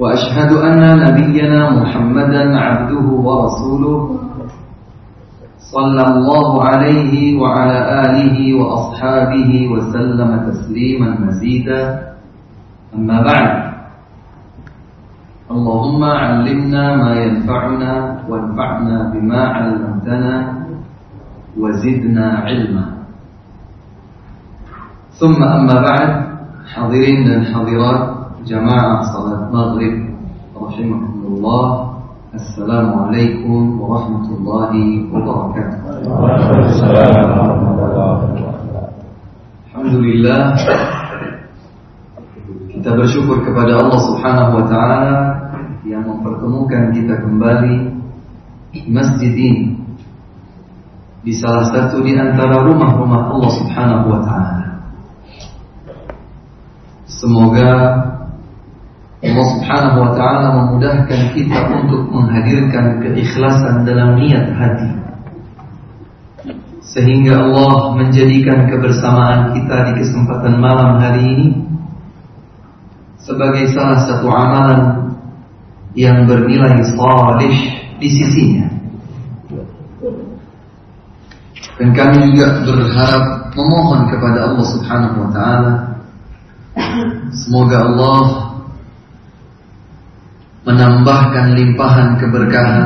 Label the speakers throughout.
Speaker 1: وأشهد أن نبينا محمدا عبده ورسوله صلى الله عليه وعلى آله وأصحابه وسلم تسليما مزيدا. أما بعد اللهم علمنا ما ينفعنا وانفعنا بما علمتنا وزدنا علما. ثم أما بعد حاضرين dan jamaah salat maghrib. Rahimahullah Assalamualaikum warahmatullahi wabarakatuh. Alhamdulillah. Kita bersyukur kepada Allah Subhanahu wa taala yang mempertemukan kita kembali di masjid ini. Di salah satu di antara rumah-rumah Allah Subhanahu wa taala. Semoga Allah Subhanahu wa taala memudahkan kita untuk menghadirkan keikhlasan dalam niat hati. Sehingga Allah menjadikan kebersamaan kita di kesempatan malam hari ini sebagai salah satu amalan yang bernilai salih di sisinya. Dan kami juga berharap memohon kepada Allah Subhanahu wa taala semoga Allah menambahkan limpahan keberkahan.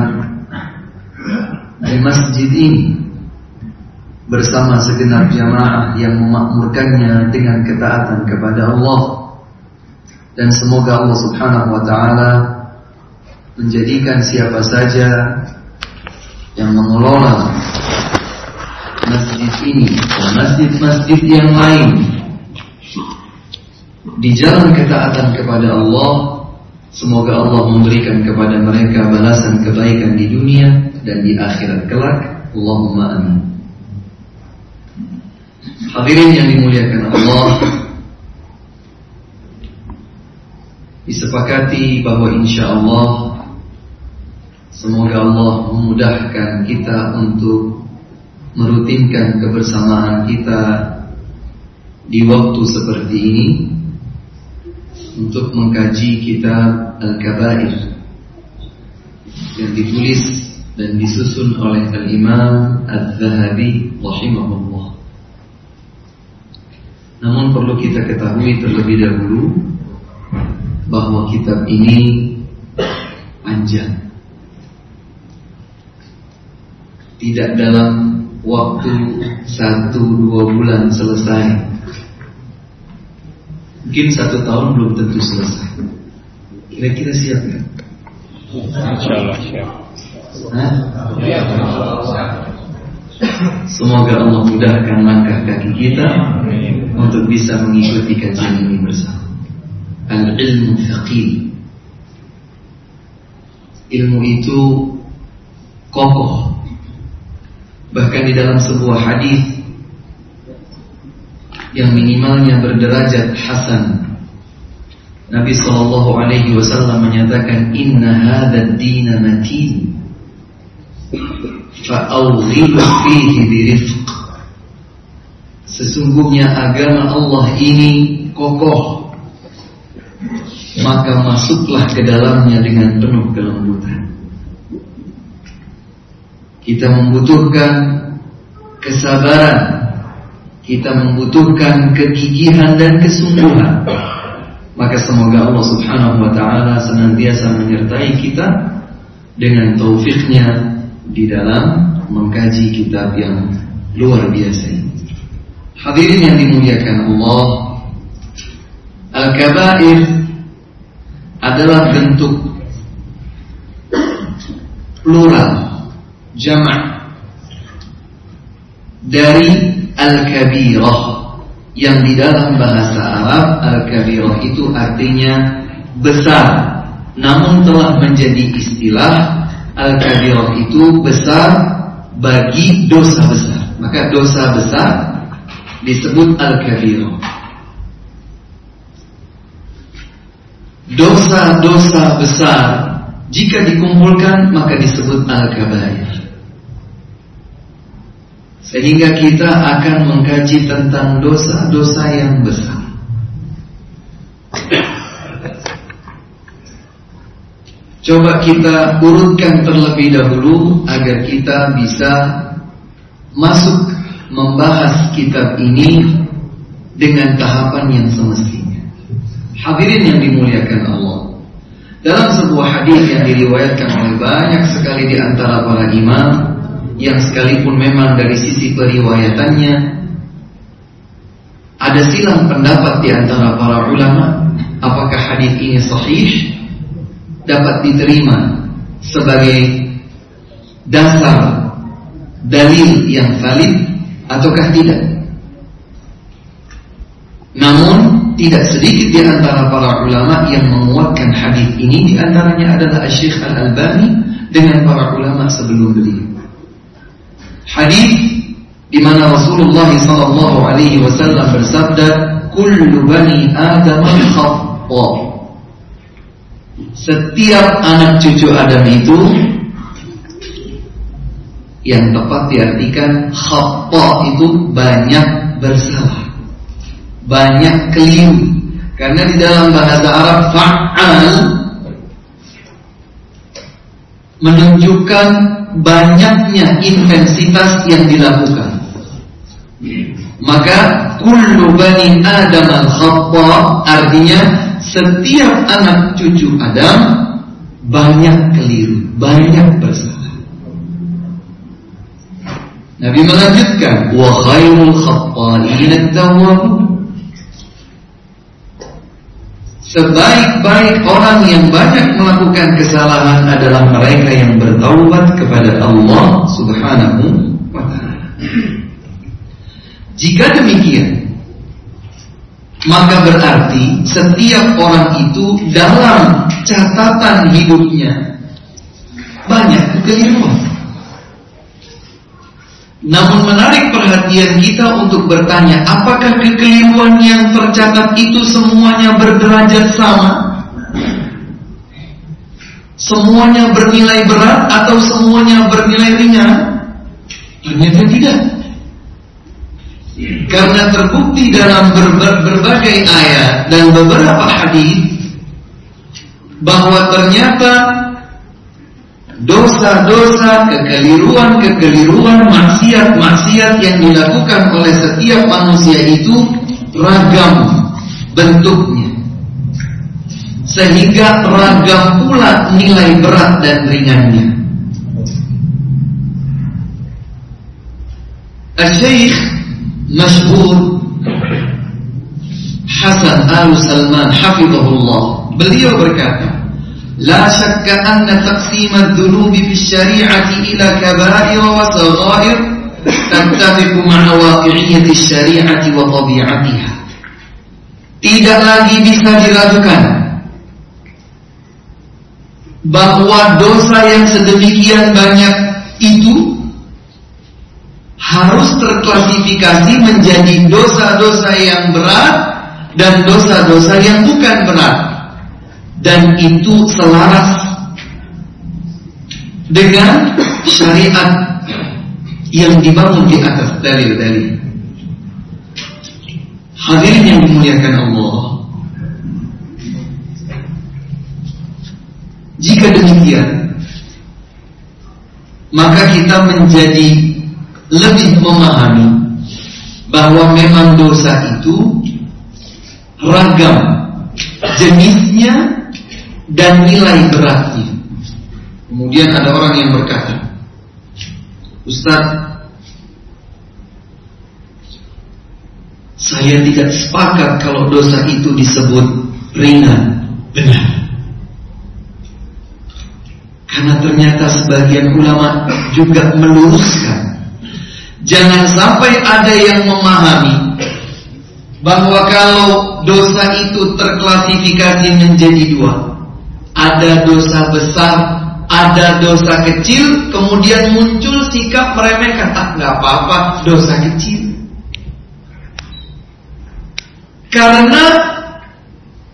Speaker 1: Di masjid ini bersama segenap jamaah yang memakmurkannya dengan ketaatan kepada Allah. Dan semoga Allah Subhanahu wa taala menjadikan siapa saja yang mengelola masjid ini dan masjid-masjid yang lain di jalan ketaatan kepada Allah semoga Allah memberikan kepada mereka balasan kebaikan di dunia dan di akhirat kelak. Allahumma amin. Hadirin yang dimuliakan Allah Disepakati bahwa insya Allah Semoga Allah memudahkan kita untuk Merutinkan kebersamaan kita Di waktu seperti ini Untuk mengkaji kitab Al-Kabair Yang ditulis dan disusun oleh Al-Imam Al-Zahabi Rahimahullah namun perlu kita ketahui terlebih dahulu bahwa kitab ini panjang. Tidak dalam waktu satu dua bulan selesai. Mungkin satu tahun belum tentu selesai. Kira-kira siap nggak?
Speaker 2: Insya Allah siap.
Speaker 1: Hah? Semoga Allah mudahkan langkah kaki kita untuk bisa mengikuti kajian ini bersama. Al-ilmu faqih. Ilmu itu kokoh. Bahkan di dalam sebuah hadis yang minimalnya berderajat hasan. Nabi Shallallahu Alaihi Wasallam menyatakan Inna hadad dina matin. Fa'awghilu fihi birifq. Sesungguhnya agama Allah ini kokoh. Maka masuklah ke dalamnya dengan penuh kelembutan. Kita membutuhkan kesabaran. Kita membutuhkan kegigihan dan kesungguhan Maka semoga Allah subhanahu wa ta'ala senantiasa menyertai kita Dengan taufiknya di dalam mengkaji kitab yang luar biasa ini. Hadirin yang dimuliakan Allah, Al-Kabair adalah bentuk plural jamak dari Al-Kabirah yang di dalam bahasa Arab Al-Kabirah itu artinya besar namun telah menjadi istilah al-kabirah itu besar bagi dosa besar. Maka dosa besar disebut al-kabirah. Dosa-dosa besar jika dikumpulkan maka disebut al-kabair. Sehingga kita akan mengkaji tentang dosa-dosa yang besar. Coba kita urutkan terlebih dahulu agar kita bisa masuk membahas kitab ini dengan tahapan yang semestinya. Hadirin yang dimuliakan Allah. Dalam sebuah hadis yang diriwayatkan oleh banyak sekali di antara para imam yang sekalipun memang dari sisi periwayatannya ada silang pendapat di antara para ulama apakah hadis ini sahih dapat diterima sebagai dasar dalil yang valid ataukah tidak. Namun tidak sedikit di antara para ulama yang menguatkan hadis ini di antaranya adalah Syekh Al-Albani dengan para ulama sebelum beliau. Hadis di mana Rasulullah sallallahu alaihi wasallam bersabda, "Kullu bani Adam khata." Setiap anak cucu Adam itu yang tepat diartikan khata itu banyak bersalah, banyak keliru. Karena di dalam bahasa Arab fa'al menunjukkan banyaknya intensitas yang dilakukan. Maka kullu bani Adam al-khata artinya setiap anak cucu Adam banyak keliru, banyak bersalah. Nabi melanjutkan, wa khairul khata'in at-tawwabun. Sebaik-baik orang yang banyak melakukan kesalahan adalah mereka yang bertaubat kepada Allah Subhanahu wa taala. Jika demikian, maka berarti setiap orang itu dalam catatan hidupnya banyak kekeliruan. Namun menarik perhatian kita untuk bertanya, apakah kekeliruan yang tercatat itu semuanya berderajat sama? Semuanya bernilai berat atau semuanya bernilai ringan? Ternyata tidak. Karena terbukti dalam berbagai ayat dan beberapa hadis bahwa ternyata dosa-dosa, kekeliruan-kekeliruan, maksiat-maksiat yang dilakukan oleh setiap manusia itu ragam bentuknya. Sehingga ragam pula nilai berat dan ringannya. Al-Syeikh masyhur Hasan Al Salman hafizahullah beliau berkata لا شك أن تقسيم الذنوب في الشريعة إلى كبائر وصغائر تتفق مع واقعية الشريعة وطبيعتها tidak lagi bisa diragukan bahwa dosa yang sedemikian banyak itu harus terklasifikasi menjadi dosa-dosa yang berat dan dosa-dosa yang bukan berat dan itu selaras dengan syariat yang dibangun di atas dalil-dalil. Hadirin yang dimuliakan Allah. Jika demikian, maka kita menjadi lebih memahami bahwa memang dosa itu ragam jenisnya dan nilai beratnya. Kemudian ada orang yang berkata, Ustaz, saya tidak sepakat kalau dosa itu disebut ringan. Benar. Karena ternyata sebagian ulama juga meluruskan Jangan sampai ada yang memahami bahwa kalau dosa itu terklasifikasi menjadi dua, ada dosa besar, ada dosa kecil, kemudian muncul sikap meremehkan. Ah, nggak apa-apa, dosa kecil. Karena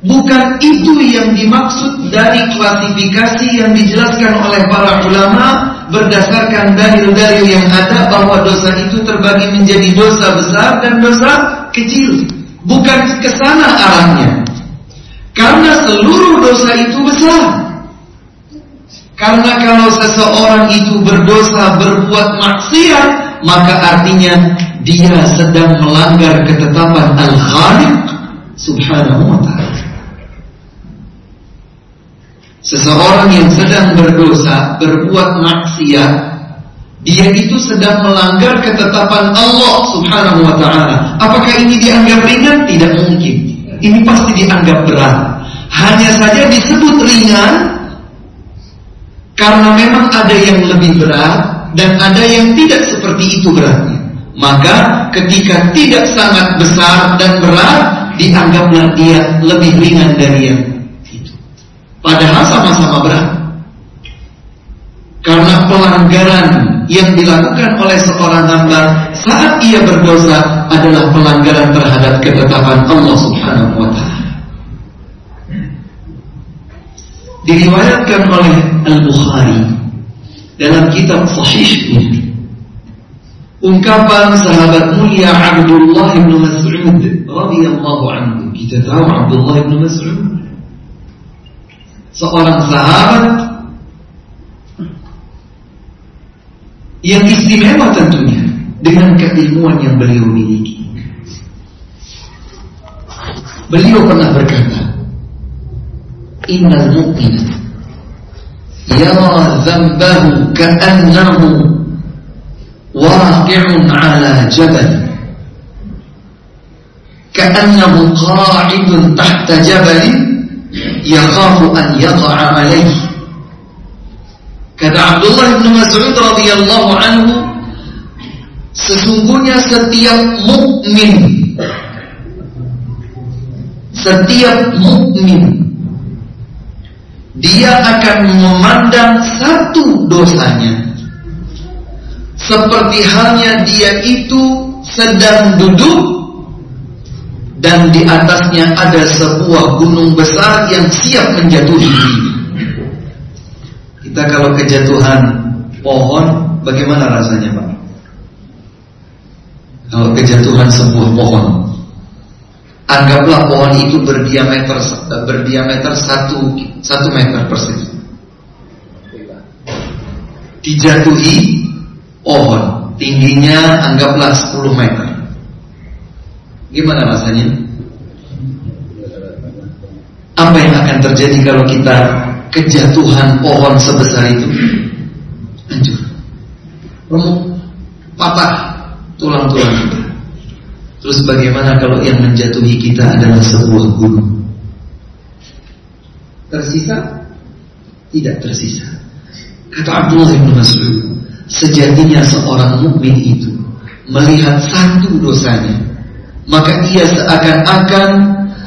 Speaker 1: bukan itu yang dimaksud dari klasifikasi yang dijelaskan oleh para ulama berdasarkan dalil-dalil yang ada bahwa dosa itu terbagi menjadi dosa besar dan dosa kecil. Bukan ke sana arahnya. Karena seluruh dosa itu besar. Karena kalau seseorang itu berdosa berbuat maksiat, maka artinya dia sedang melanggar ketetapan Al-Khaliq Subhanahu wa taala. Seseorang yang sedang berdosa, berbuat maksiat, dia itu sedang melanggar ketetapan Allah Subhanahu wa taala. Apakah ini dianggap ringan? Tidak mungkin ini pasti dianggap berat. Hanya saja disebut ringan karena memang ada yang lebih berat dan ada yang tidak seperti itu beratnya. Maka ketika tidak sangat besar dan berat dianggaplah dia lebih ringan dari yang itu. Padahal sama-sama berat. Karena pelanggaran yang dilakukan oleh seorang hamba saat ia berdosa adalah pelanggaran terhadap ketetapan Allah Subhanahu wa taala. Diriwayatkan oleh Al-Bukhari dalam kitab Sahih ini ungkapan sahabat mulia Abdullah bin Mas'ud radhiyallahu anhu. Kita tahu Abdullah bin Mas'ud seorang sahabat yang istimewa tentunya dengan keilmuan yang beliau miliki. Beliau pernah berkata, Innal mu'min yara dhanbahu ka'annahu waqi'un 'ala jabal ka'annahu qa'idun tahta jabalin yakhafu an yaqa'a 'alayhi Kata Abdullah bin Mas'ud radhiyallahu anhu, sesungguhnya setiap mukmin setiap mukmin dia akan memandang satu dosanya seperti halnya dia itu sedang duduk dan di atasnya ada sebuah gunung besar yang siap menjatuhi dirinya. Kita kalau kejatuhan pohon, bagaimana rasanya Pak? Kalau kejatuhan sebuah pohon, anggaplah pohon itu berdiameter berdiameter satu satu meter persegi. Dijatuhi pohon, tingginya anggaplah 10 meter. Gimana rasanya? Apa yang akan terjadi kalau kita kejatuhan pohon sebesar itu. Hancur remuk patah tulang-tulang kita. Terus bagaimana kalau yang menjatuhi kita adalah sebuah gunung? Tersisa? Tidak tersisa. Kata Abdullah bin Mas'ud sejatinya seorang mukmin itu melihat satu dosanya maka ia seakan-akan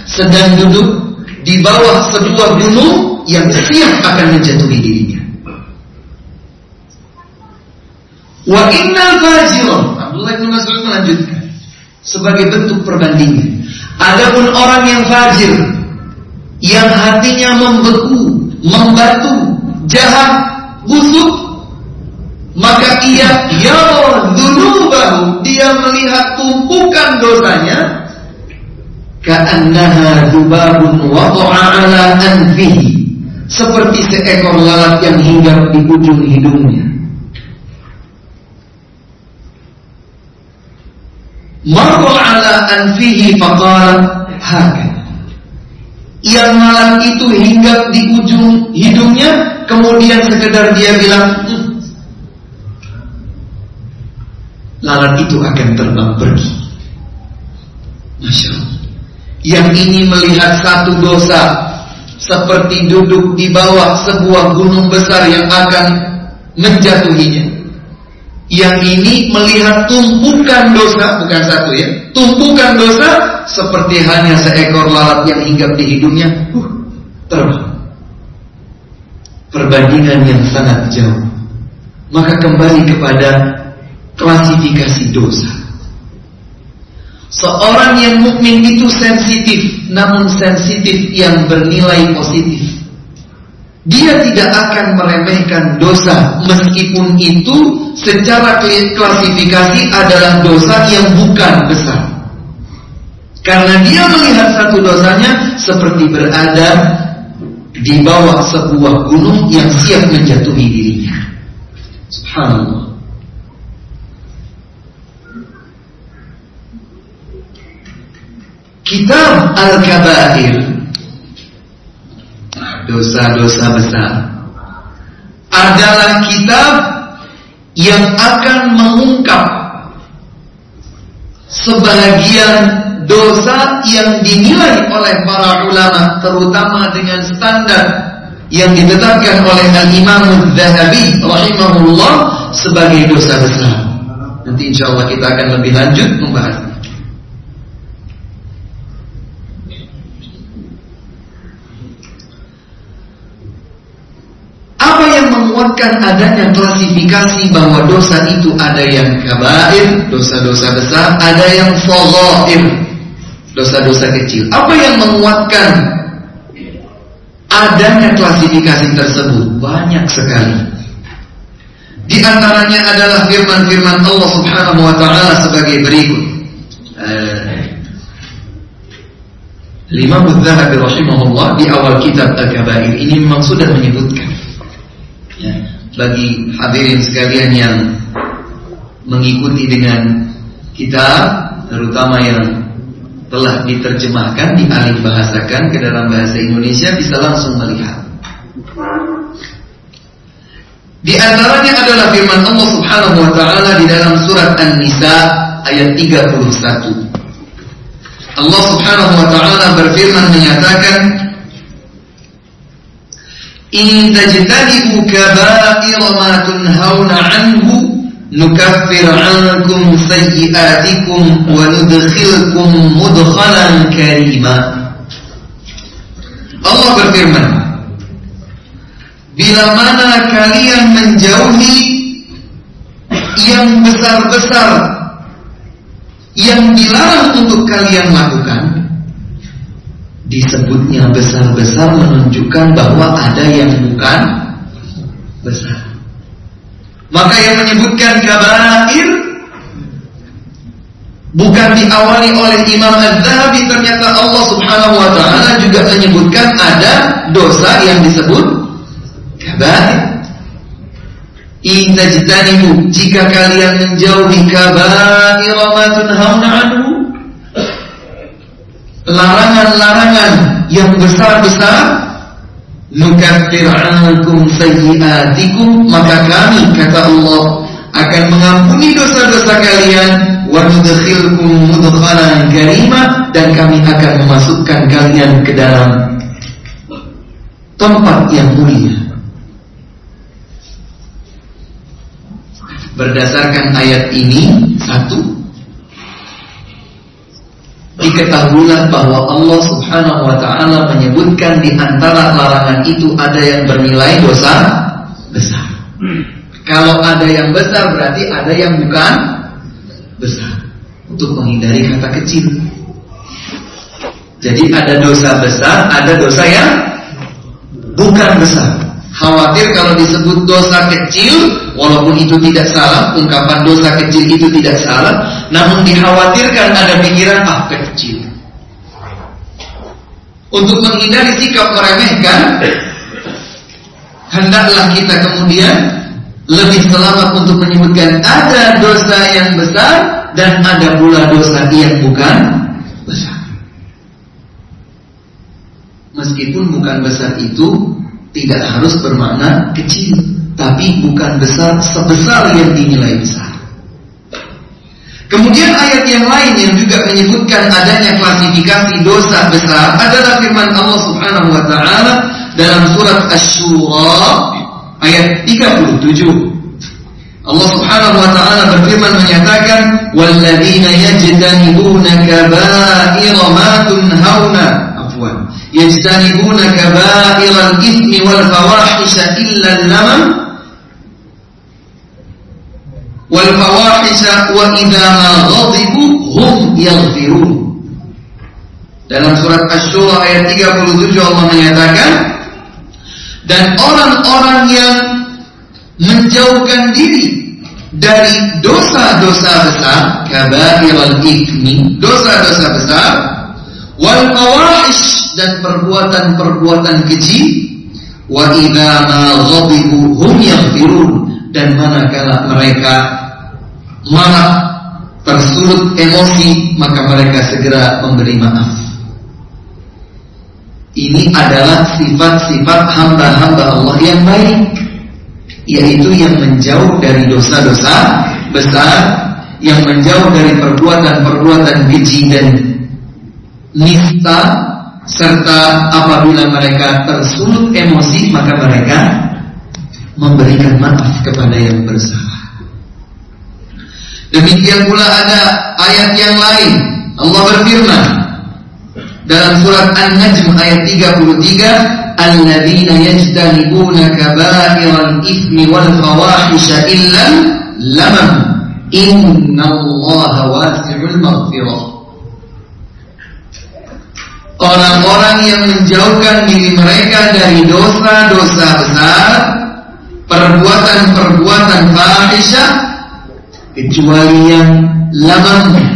Speaker 1: sedang duduk di bawah sebuah gunung yang siap akan menjatuhi dirinya. Wa innal fajirun Abdullah bin Mas'ud melanjutkan sebagai bentuk perbandingan. Adapun orang yang fajir yang hatinya membeku, membatu, jahat, busuk, maka ia ya baru dia melihat tumpukan dosanya ka'annaha dzubabun waqa'a ala anfihi seperti seekor lalat yang hinggap di ujung hidungnya. Marra ala anfihi faqala hakad. Yang lalat itu hinggap di ujung hidungnya, kemudian sekedar dia bilang, hm. lalat itu akan terbang pergi. Masya Allah. Yang ini melihat satu dosa seperti duduk di bawah sebuah gunung besar yang akan menjatuhinya. Yang ini melihat tumpukan dosa, bukan satu ya, tumpukan dosa seperti hanya seekor lalat yang hinggap di hidungnya, uh, terbang. perbandingan yang sangat jauh. Maka kembali kepada klasifikasi dosa. Seorang yang mukmin itu sensitif, namun sensitif yang bernilai positif. Dia tidak akan meremehkan dosa meskipun itu secara klasifikasi adalah dosa yang bukan besar. Karena dia melihat satu dosanya seperti berada di bawah sebuah gunung yang siap menjatuhi dirinya. Subhanallah. Kitab Al-Kabair. Dosa-dosa besar. Adalah kitab Yang akan mengungkap Sebagian dosa yang dinilai oleh para ulama Terutama dengan standar Yang ditetapkan oleh Al-Imam Zahabi Rahimahullah Sebagai dosa besar. Nanti insya Allah kita akan lebih lanjut membahasnya Apa yang menguatkan adanya klasifikasi bahwa dosa itu ada yang kabair, dosa-dosa besar, ada yang foghair, dosa-dosa kecil. Apa yang menguatkan adanya klasifikasi tersebut? Banyak sekali. Di antaranya adalah firman-firman Allah Subhanahu wa taala sebagai berikut. Lima Zahabi rahimahullah di awal kitab Al-Kabair ini memang sudah menyebutkan bagi hadirin sekalian yang mengikuti dengan kita terutama yang telah diterjemahkan dialih bahasakan ke dalam bahasa Indonesia bisa langsung melihat. Di antaranya adalah firman Allah Subhanahu wa taala di dalam surat An-Nisa ayat 31 Allah Subhanahu wa taala berfirman menyatakan in tajtanibu kaba'ir ma tunhauna anhu nukaffir ankum sayyi'atikum wa nudkhilkum mudkhalan karima. Allah berfirman Bila mana kalian menjauhi yang besar-besar yang dilarang untuk kalian lakukan disebutnya besar-besar menunjukkan bahwa ada yang bukan besar. Maka yang menyebutkan kabair bukan diawali oleh Imam Az-Zahabi ternyata Allah Subhanahu wa taala juga menyebutkan ada dosa yang disebut kabair. Intajtanibu jika kalian menjauhi kabair ma tunhauna anhu larangan-larangan yang besar-besar nukaffir ankum sayyi'atikum maka kami kata Allah akan mengampuni dosa-dosa kalian wa nudkhilkum mudkhalan karima dan kami akan memasukkan kalian ke dalam tempat yang mulia. Berdasarkan ayat ini satu Diketahuilah bahwa Allah subhanahu wa ta'ala menyebutkan di antara larangan itu ada yang bernilai dosa besar. Kalau ada yang besar berarti ada yang bukan besar. Untuk menghindari kata kecil. Jadi ada dosa besar, ada dosa yang bukan besar. Khawatir kalau disebut dosa kecil, walaupun itu tidak salah, ungkapan dosa kecil itu tidak salah, namun dikhawatirkan ada pikiran ah kecil. Untuk menghindari sikap meremehkan, hendaklah kita kemudian lebih selamat untuk menyebutkan ada dosa yang besar dan ada pula dosa yang bukan besar. Meskipun bukan besar itu tidak harus bermakna kecil, tapi bukan besar sebesar yang dinilai besar. Kemudian ayat yang lain yang juga menyebutkan adanya klasifikasi dosa besar adalah firman Allah Subhanahu wa taala dalam surat Asy-Syura ayat 37. Allah Subhanahu wa taala berfirman menyatakan walladzina yajtanibuna kaba'ira ma tunhauna afwan yajtanibuna kaba'iral ithmi wal fawahisha illa al-lamam wal fawahisha wa idza ma hum yaghfirun. Dalam surat Asy-Syura ayat 37 Allah menyatakan dan orang-orang yang menjauhkan diri dari dosa-dosa besar, kabairal ikmi, dosa-dosa besar, wal fawahish dan perbuatan-perbuatan keji, wa idza ma ghadibu hum yaghfirun dan manakala mereka marah tersulut emosi maka mereka segera memberi maaf. Ini adalah sifat-sifat hamba-hamba Allah yang baik Yaitu yang menjauh dari dosa-dosa besar Yang menjauh dari perbuatan-perbuatan keji dan nista Serta apabila mereka tersulut emosi Maka mereka memberikan maaf kepada yang bersalah. Demikian pula ada ayat yang lain. Allah berfirman dalam surat An-Najm ayat 33 alladzina yajtanibuna kaba'iral itsmi wal fawahisha illa lamam innallaha wasi'ul maghfirah Orang-orang yang menjauhkan diri mereka dari dosa-dosa besar Perbuatan-perbuatan fahisyah Kecuali yang lamam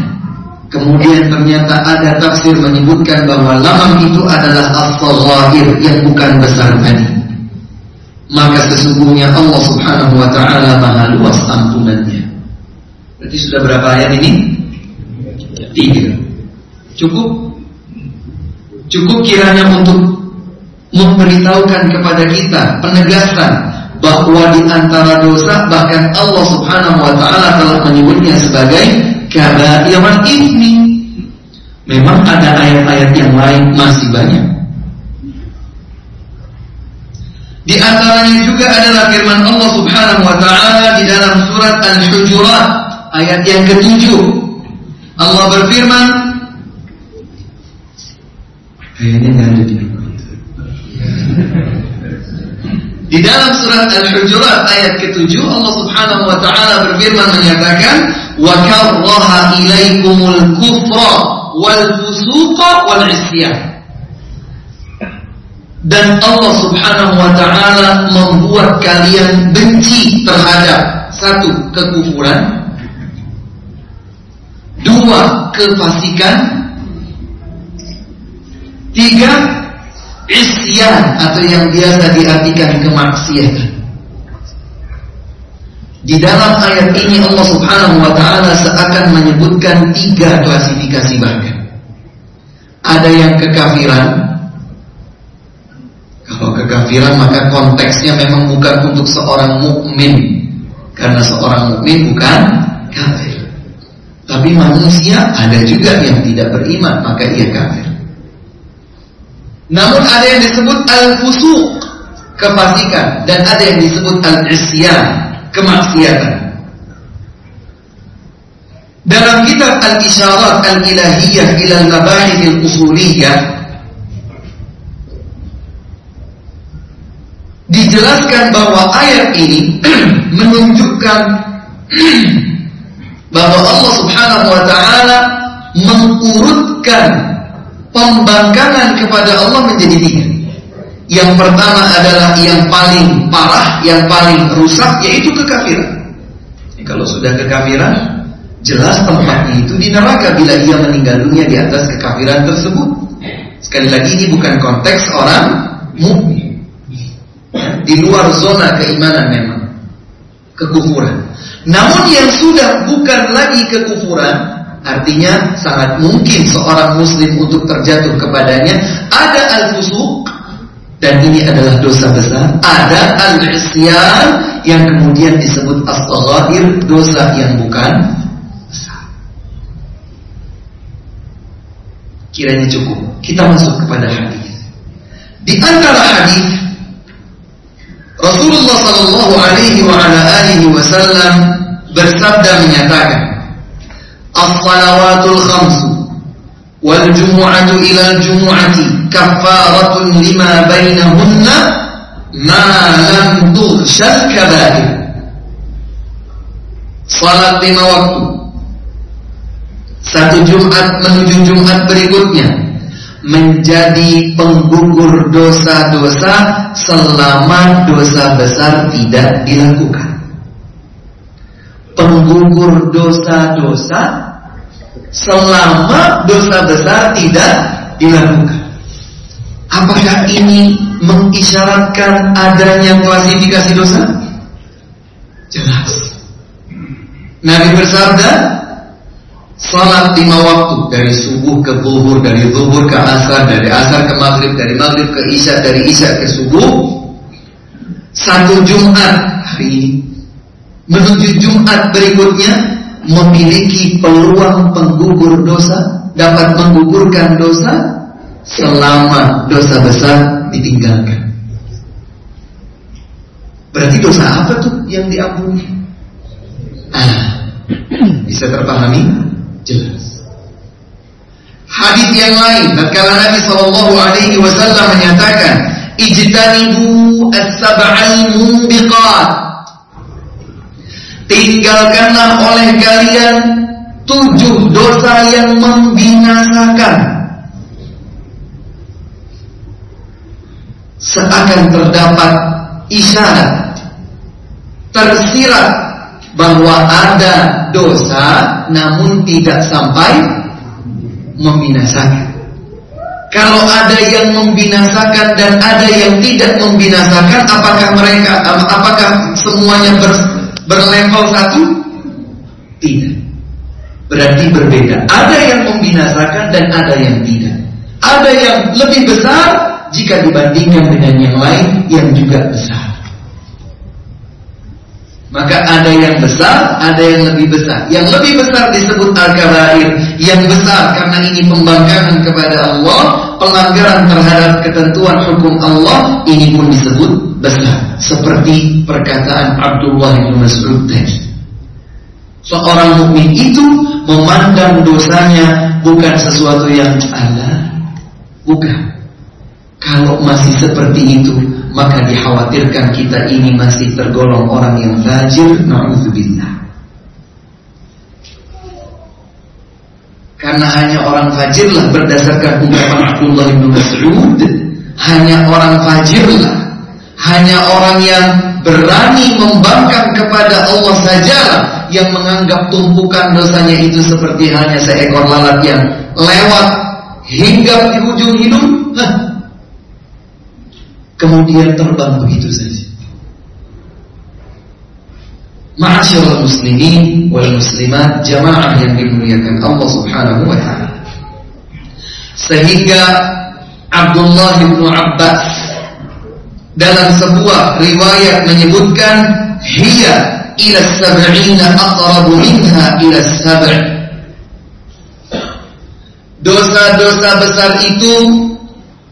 Speaker 1: Kemudian ternyata ada tafsir menyebutkan bahwa lamam itu adalah as-saghir yang bukan besar tadi. Maka sesungguhnya Allah Subhanahu wa taala Maha luas ampunannya. Berarti sudah berapa ayat ini? Tiga. Cukup? Cukup kiranya untuk memberitahukan kepada kita penegasan bahwa di antara dosa bahkan Allah Subhanahu wa taala telah menyebutnya sebagai kabairan ini Memang ada ayat-ayat yang lain masih banyak. Di antaranya juga adalah firman Allah Subhanahu wa taala di dalam surat Al-Hujurat ayat yang ketujuh. Allah berfirman Kayaknya ada di Di dalam surat Al-Hujurat ayat ketujuh Allah Subhanahu wa taala berfirman menyatakan wa karraha ilaikumul kufra wal fusuqa wal isyan. Dan Allah Subhanahu wa taala membuat kalian benci terhadap satu kekufuran dua kefasikan tiga isyan atau yang biasa diartikan kemaksiatan di dalam ayat ini Allah Subhanahu wa taala seakan menyebutkan tiga klasifikasi bahkan. Ada yang kekafiran. Kalau kekafiran maka konteksnya memang bukan untuk seorang mukmin. Karena seorang mukmin bukan kafir. Tapi manusia ada juga yang tidak beriman maka ia kafir. Namun ada yang disebut al-fusuq, kefasikan dan ada yang disebut al-isyan, kemaksiatan. Dalam kitab Al-Isyarat Al-Ilahiyah ila Al-Mabahith Al-Usuliyah dijelaskan bahwa ayat ini menunjukkan bahwa Allah Subhanahu wa taala mengurutkan pembangkangan kepada Allah menjadi tiga. Yang pertama adalah yang paling parah, yang paling rusak yaitu kekafiran. Ya, kalau sudah kekafiran, jelas tempatnya itu di neraka bila ia meninggal dunia di atas kekafiran tersebut. Sekali lagi ini bukan konteks orang mukmin. Di luar zona keimanan memang kekufuran. Namun yang sudah bukan lagi kekufuran, artinya sangat mungkin seorang muslim untuk terjatuh kepadanya ada al-fusuq dan ini adalah dosa besar. Ada al-isyan yang kemudian disebut as dosa yang bukan besar. Kiranya cukup. Kita masuk kepada hadis. Di antara hadis Rasulullah sallallahu alaihi wasallam bersabda menyatakan As-salawatul khamsu wal jumu'atu ila al jumu'ati kafaratun lima bainahunna ma lam tughshal kabair salat lima waktu satu Jumat menuju Jumat berikutnya menjadi penggugur dosa-dosa selama dosa besar tidak dilakukan. Penggugur dosa-dosa selama dosa besar tidak dilakukan. Apakah ini mengisyaratkan adanya klasifikasi dosa? Jelas. Nabi bersabda, Salat lima waktu dari subuh ke zuhur, dari zuhur ke asar, dari asar ke maghrib, dari maghrib ke isya, dari isya ke subuh. Satu Jumat hari menuju Jumat berikutnya memiliki peluang penggugur dosa, dapat menggugurkan dosa selama dosa besar ditinggalkan. Berarti dosa apa tuh yang diampuni? Ah, bisa terpahami? jelas. Hadis yang lain, tatkala Nabi Shallallahu Alaihi Wasallam menyatakan, "Ijtanibu as-sab'al mubiqat." Tinggalkanlah oleh kalian tujuh dosa yang membinasakan. Seakan terdapat isyarat tersirat bahwa ada dosa namun tidak sampai membinasakan. Kalau ada yang membinasakan dan ada yang tidak membinasakan, apakah mereka apakah semuanya ber, berlevel satu? Tidak. Berarti berbeda. Ada yang membinasakan dan ada yang tidak. Ada yang lebih besar jika dibandingkan dengan yang lain yang juga besar. Maka ada yang besar, ada yang lebih besar. Yang lebih besar disebut al-kabair. Yang besar karena ini pembangkangan kepada Allah, pelanggaran terhadap ketentuan hukum Allah, ini pun disebut besar. Seperti perkataan Abdullah bin Mas'ud tadi. Seorang mukmin itu memandang dosanya bukan sesuatu yang Allah, bukan. Kalau masih seperti itu, maka dikhawatirkan kita ini masih tergolong orang yang fajir, na'udzubillah. Karena hanya orang fajirlah berdasarkan ungkapan Abdullah bin Mas'ud, hanya orang fajirlah, hanya orang yang berani membangkang kepada Allah saja yang menganggap tumpukan dosanya itu seperti hanya seekor lalat yang lewat hingga di ujung. Hah, kemudian terbang begitu saja. Ma'asyiral muslimin wal muslimat jamaah yang dimuliakan Allah Subhanahu wa taala. Sehingga Abdullah bin Abbas dalam sebuah riwayat menyebutkan hiya ila sab'ina aqrabu minha ila sab' Dosa-dosa besar itu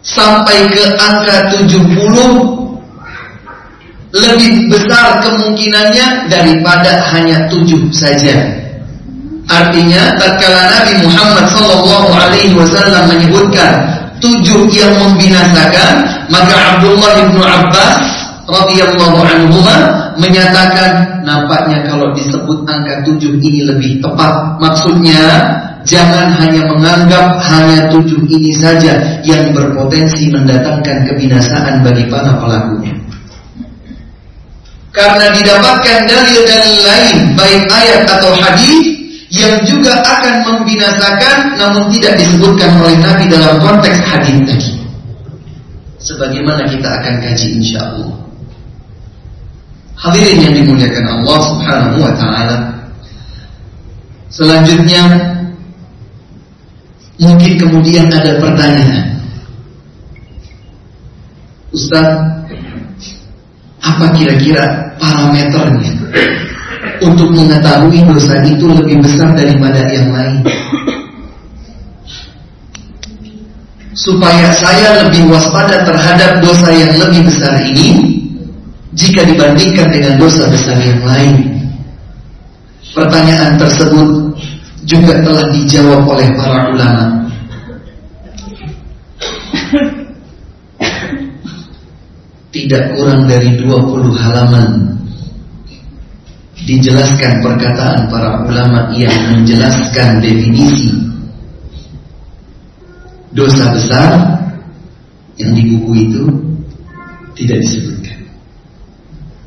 Speaker 1: sampai ke angka 70 lebih besar kemungkinannya daripada hanya tujuh saja. Artinya, tatkala Nabi Muhammad Sallallahu Alaihi Wasallam menyebutkan tujuh yang membinasakan, maka Abdullah bin Abbas radhiyallahu anhu menyatakan nampaknya kalau disebut angka tujuh ini lebih tepat. Maksudnya Jangan hanya menganggap hanya tujuh ini saja yang berpotensi mendatangkan kebinasaan bagi para pelakunya. Karena didapatkan dalil-dalil lain baik ayat atau hadis yang juga akan membinasakan namun tidak disebutkan oleh Nabi dalam konteks hadis tadi. Sebagaimana kita akan kaji insya Allah. Hadirin yang dimuliakan Allah Subhanahu wa taala. Selanjutnya Mungkin kemudian ada pertanyaan. Ustaz, apa kira-kira parameternya untuk mengetahui dosa itu lebih besar daripada yang lain? Supaya saya lebih waspada terhadap dosa yang lebih besar ini jika dibandingkan dengan dosa besar yang lain. Pertanyaan tersebut juga telah dijawab oleh para ulama. Tidak kurang dari 20 halaman dijelaskan perkataan para ulama yang menjelaskan definisi dosa besar yang di buku itu tidak disebut.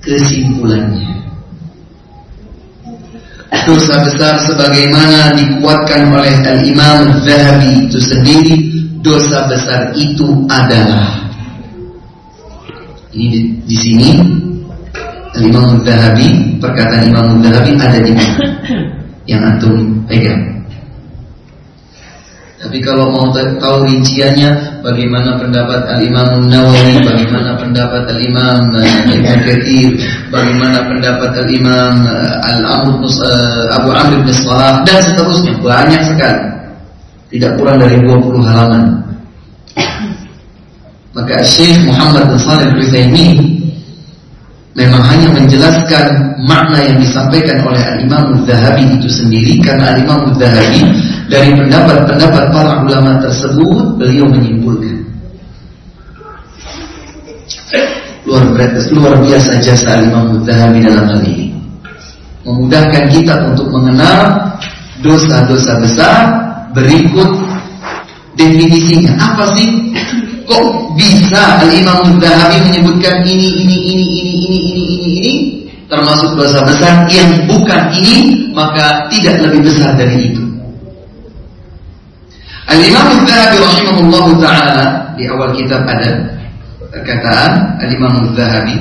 Speaker 1: Kesimpulannya, dosa besar sebagaimana dikuatkan oleh Al-Imam Zahabi itu sendiri, dosa besar itu adalah ini di, di sini Imam Zahabi perkataan Imam Zahabi ada di mana? Yang antum pegang. Tapi kalau mau tahu rinciannya bagaimana pendapat Al-Imam Nawawi, bagaimana pendapat Al-Imam uh, Ibn Kathir, bagaimana pendapat Al-Imam uh, Al-Amr uh, Abu Amr bin Salah dan seterusnya banyak sekali. Tidak kurang dari 20 halaman. Maka Syekh Muhammad bin Shalih Al-Utsaimin memang hanya menjelaskan makna yang disampaikan oleh Al-Imam Zahabi itu sendiri. Karena Al-Imam Zahabi dari pendapat-pendapat para ulama tersebut beliau menyimpulkan. Luar biasa luar biasa jasa Imam dalam hal ini. Memudahkan kita untuk mengenal dosa-dosa besar berikut definisinya. Apa sih kok bisa. Al Imam Mutahabi menyebutkan ini ini ini ini ini ini ini ini termasuk dosa besar yang bukan ini maka tidak lebih besar dari itu. Al-Imam Zahabi rahimahullah taala di awal kitab ada perkataan Al-Imam Zahabi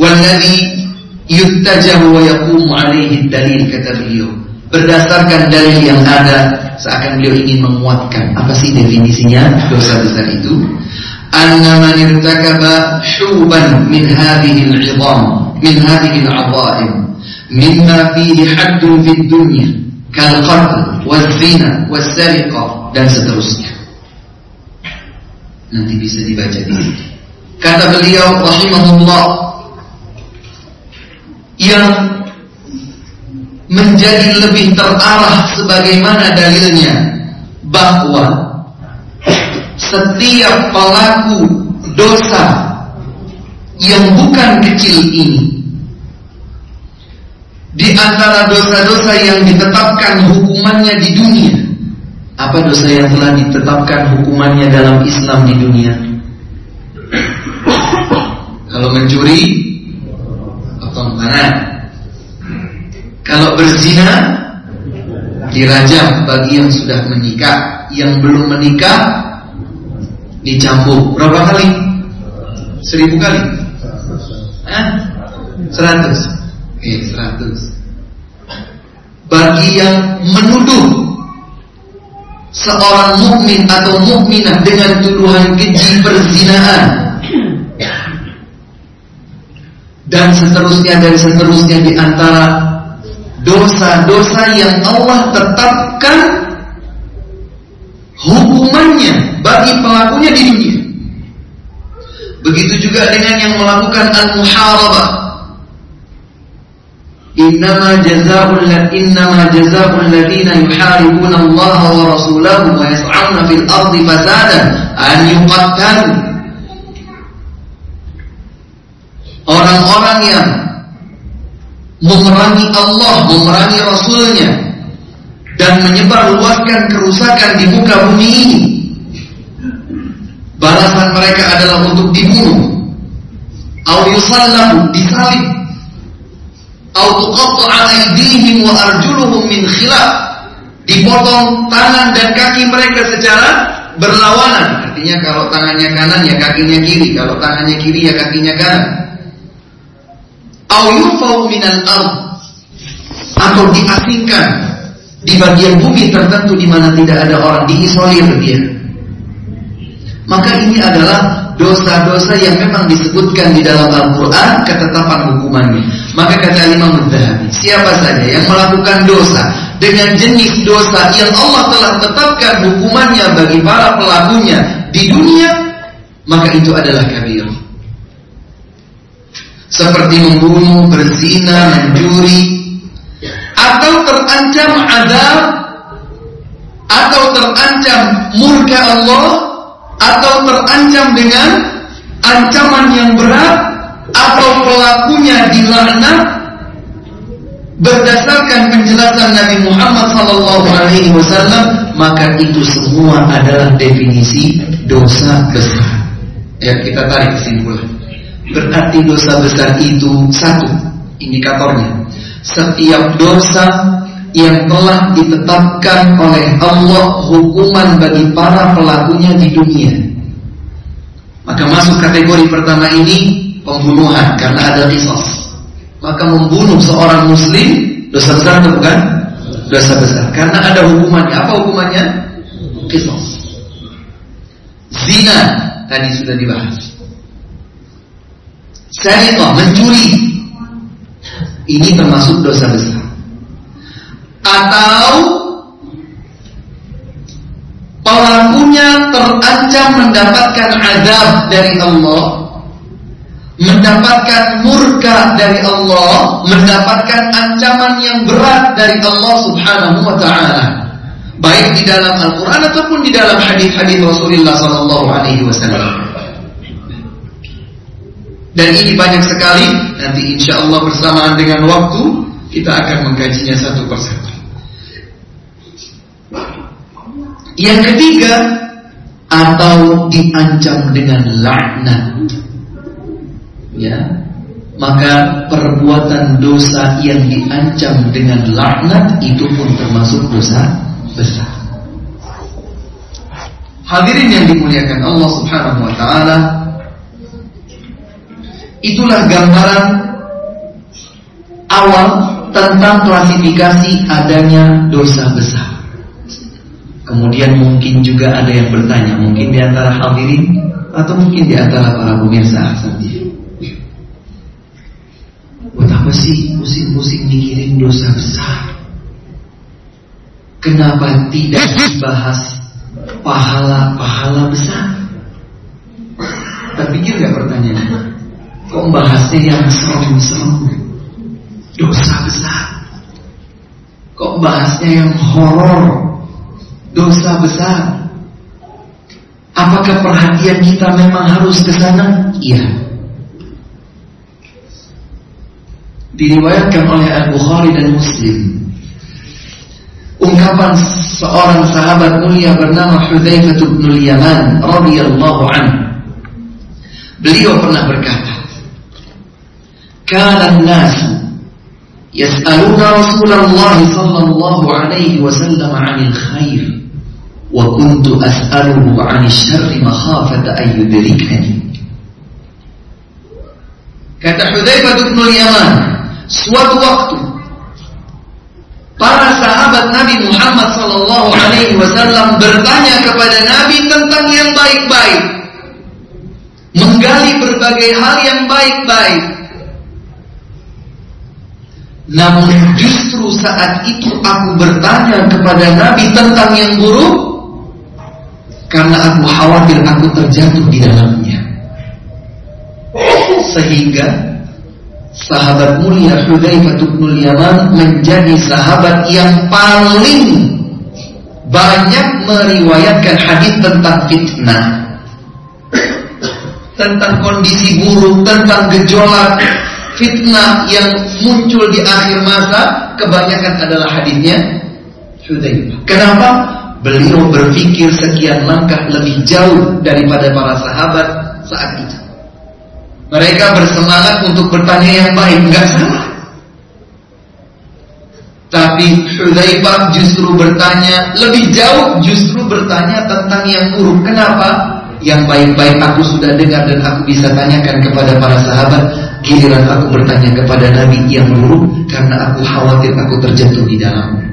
Speaker 1: "Walladhi yuttajahu wa yaqumu alaihi dalil kata beliau berdasarkan dalil yang ada seakan beliau ingin menguatkan apa sih definisinya dosa besar itu anna man irtakaba syuban min hadhihi al-'idham min hadhihi al-'adha'im mimma fihi haddun fid dunya kal qatl wazina wasariqah dan seterusnya. Nanti bisa dibaca di situ. Kata beliau rahimahullah yang menjadi lebih terarah sebagaimana dalilnya bahwa setiap pelaku dosa yang bukan kecil ini di antara dosa-dosa yang ditetapkan hukumannya di dunia. Apa dosa yang telah ditetapkan hukumannya dalam Islam di dunia? Kalau mencuri, potong tangan. Kalau berzina, dirajam bagi yang sudah menikah. Yang belum menikah, dicambuk. Berapa kali? Seribu kali? Hah? Seratus. Eh, 100 Bagi yang menuduh Seorang mukmin atau mukminah dengan tuduhan keji perzinahan dan seterusnya dan seterusnya di antara dosa-dosa yang Allah tetapkan hukumannya bagi pelakunya di dunia. Begitu juga dengan yang melakukan al-muharabah. Innama jazaa'ul innama jazaa'ul ladzina yuharibuna Allah wa rasulahu wa yas'una fil ardi fasada an yuqattalu. Orang-orang yang memerangi Allah, memerangi Rasulnya. Dan menyebar luaskan kerusakan di muka bumi ini. Balasan mereka adalah untuk dibunuh. Au yusallahu, disalib. Au tuqatta'a aydihim wa arjuluhum min khilaf. Dipotong tangan dan kaki mereka secara berlawanan. Artinya kalau tangannya kanan ya kakinya kiri. Kalau tangannya kiri ya kakinya kanan ard atau diasingkan di bagian bumi tertentu di mana tidak ada orang diisolir dia maka ini adalah dosa-dosa yang memang disebutkan di dalam Al-Quran ketetapan hukumannya. Maka kata Imam Zahabi, siapa saja yang melakukan dosa dengan jenis dosa yang Allah telah tetapkan hukumannya bagi para pelakunya di dunia, maka itu adalah kabir. Seperti membunuh, berzina, mencuri, atau terancam azab, atau terancam murka Allah. Atau terancam dengan ancaman yang berat. Atau pelakunya dilaknat. Berdasarkan penjelasan Nabi Muhammad sallallahu alaihi wasallam maka itu semua adalah definisi dosa besar. Ya, kita tarik kesimpulan. Berarti dosa besar itu satu indikatornya. Setiap dosa yang telah ditetapkan oleh Allah hukuman bagi para pelakunya di dunia. Maka masuk kategori pertama ini pembunuhan karena ada kisos. Maka membunuh seorang muslim dosa besar atau bukan? Dosa besar. Karena ada hukumannya. Apa hukumannya? Kisos. Zina tadi sudah dibahas. Syarikat mencuri. Ini termasuk dosa besar. Atau pelakunya terancam mendapatkan azab dari Allah, mendapatkan murka dari Allah, mendapatkan ancaman yang berat dari Allah Subhanahu wa taala. Baik di dalam Al-Qur'an ataupun di dalam hadis-hadis Rasulullah sallallahu alaihi wasallam. Dan ini banyak sekali. Nanti insya Allah bersamaan dengan waktu Kita akan mengkajinya satu persatu. Yang ketiga Atau diancam dengan laknat. Ya. Maka perbuatan dosa yang diancam dengan laknat itu pun termasuk dosa besar. Hadirin yang dimuliakan Allah Subhanahu wa taala, Itulah gambaran awal tentang klasifikasi adanya dosa besar. Kemudian mungkin juga ada yang bertanya, mungkin di antara hadirin atau mungkin di antara para pemirsa saja. Buat apa sih pusing-pusing mikirin dosa besar? Kenapa tidak dibahas pahala-pahala besar? Terpikir gak pertanyaannya? Kok bahasnya yang serem-serem? Dosa besar. Kok bahasnya yang horor? Dosa besar. Apakah perhatian kita memang harus ke sana? Iya. Diriwayatkan oleh Al-Bukhari dan Muslim. Ungkapan seorang sahabat mulia bernama Hudzaifah bin Yaman radhiyallahu anhu. Beliau pernah berkata كان الناس يسألون رسول الله صلى الله عليه وسلم عن الخير وكنت أسأله عن الشر مخافة أن يدركني Kata Hudzaifah bin Yaman, suatu waktu para sahabat Nabi Muhammad sallallahu alaihi wasallam bertanya kepada Nabi tentang yang baik-baik. Menggali berbagai hal yang baik-baik. Namun justru saat itu aku bertanya kepada Nabi tentang yang buruk karena aku khawatir aku terjatuh di dalamnya. Sehingga sahabat mulia Hudzaifah bin Yaman menjadi sahabat yang paling banyak meriwayatkan hadis tentang fitnah tentang kondisi buruk, tentang gejolak, fitnah yang muncul di akhir masa kebanyakan adalah hadisnya Hudzaifah. Kenapa? Beliau berpikir sekian langkah lebih jauh daripada para sahabat saat itu. Mereka bersemangat untuk bertanya yang baik, enggak salah. Tapi Hudzaifah justru bertanya lebih jauh, justru bertanya tentang yang buruk. Kenapa? Yang baik-baik aku sudah dengar dan aku bisa tanyakan kepada para sahabat Giliran aku bertanya kepada Nabi yang buruk karena aku khawatir aku terjatuh di dalamnya.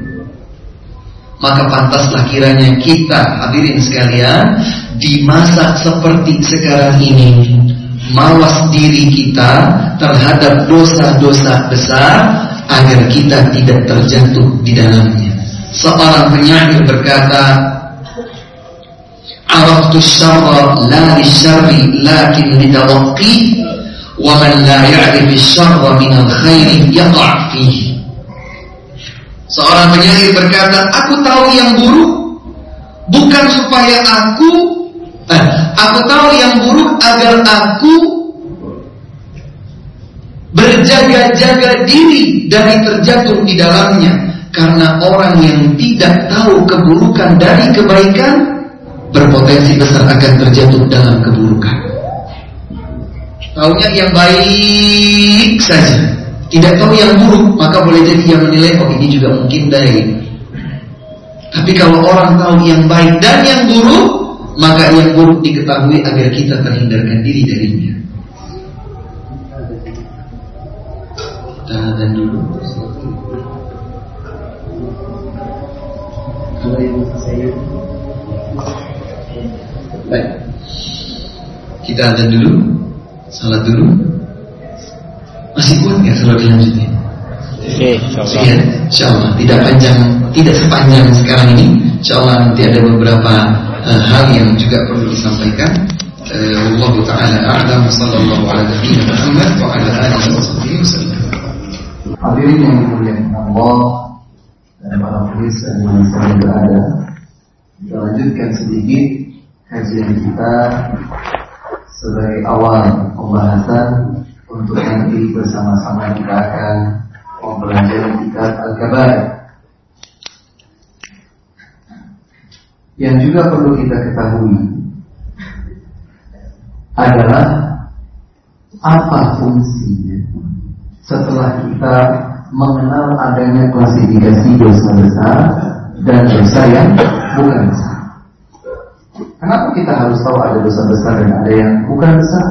Speaker 1: Maka pantaslah kiranya kita hadirin sekalian di masa seperti sekarang ini mawas diri kita terhadap dosa-dosa besar agar kita tidak terjatuh di dalamnya. Seorang penyair berkata, "Araftu syarra la lisyarri lakin lidawaqqi ومن لا يعرف الشر من الخير يقع فيه Seorang penyair berkata, aku tahu yang buruk bukan supaya aku Nah, aku tahu yang buruk agar aku berjaga-jaga diri dari terjatuh di dalamnya. Karena orang yang tidak tahu keburukan dari kebaikan berpotensi besar akan terjatuh dalam keburukan. Taunya yang baik saja, tidak tahu yang buruk, maka boleh jadi yang menilai oh ini juga mungkin baik. Tapi kalau orang tahu yang baik dan yang buruk, maka yang buruk diketahui agar kita terhindarkan diri darinya. Kita dulu. Baik. Kita azan dulu. Salat dulu. Masih kuat nggak kalau dilanjutin?
Speaker 2: Oke, insyaallah.
Speaker 1: Ya, insyaallah. Tidak panjang, tidak sepanjang sekarang ini. Insyaallah nanti ada beberapa uh, hal yang juga perlu disampaikan. Uh, Allah taala a'lam sallallahu ala nabiyina Muhammad wa ala alihi wasallam. Hadirin yang dimuliakan Allah dan para manusia yang berada. Kita lanjutkan sedikit kajian kita sebagai awal pembahasan untuk nanti bersama-sama kita akan mempelajari kitab Al-Kabair. Yang juga perlu kita ketahui adalah apa fungsinya setelah kita mengenal adanya klasifikasi dosa besar dan dosa yang bukan besar. Kenapa kita harus tahu ada dosa besar dan ada yang bukan besar?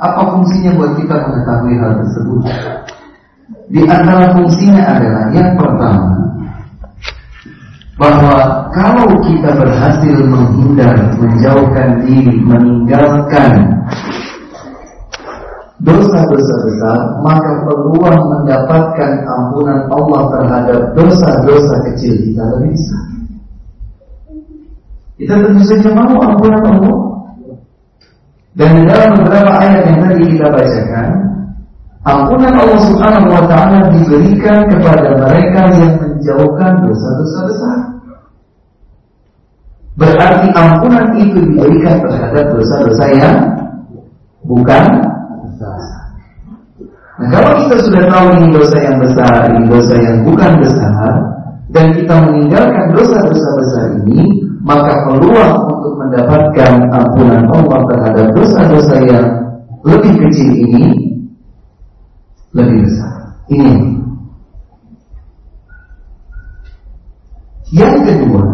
Speaker 1: Apa fungsinya buat kita mengetahui hal tersebut? Di antara fungsinya adalah yang pertama bahwa kalau kita berhasil menghindar, menjauhkan diri, meninggalkan dosa-dosa besar, maka peluang mendapatkan ampunan Allah terhadap dosa-dosa kecil kita lebih besar. Kita tentu saja mau ampunan Allah. Dan dalam beberapa ayat yang tadi kita bacakan, ampunan Allah Subhanahu wa taala diberikan kepada mereka yang menjauhkan dosa-dosa besar. Berarti ampunan itu diberikan terhadap dosa-dosa yang bukan Nah kalau kita sudah tahu ini dosa yang besar, ini dosa yang bukan besar, dan kita meninggalkan dosa-dosa besar ini, maka peluang untuk mendapatkan ampunan Allah terhadap dosa-dosa yang lebih kecil ini lebih besar. Ini. Yang kedua,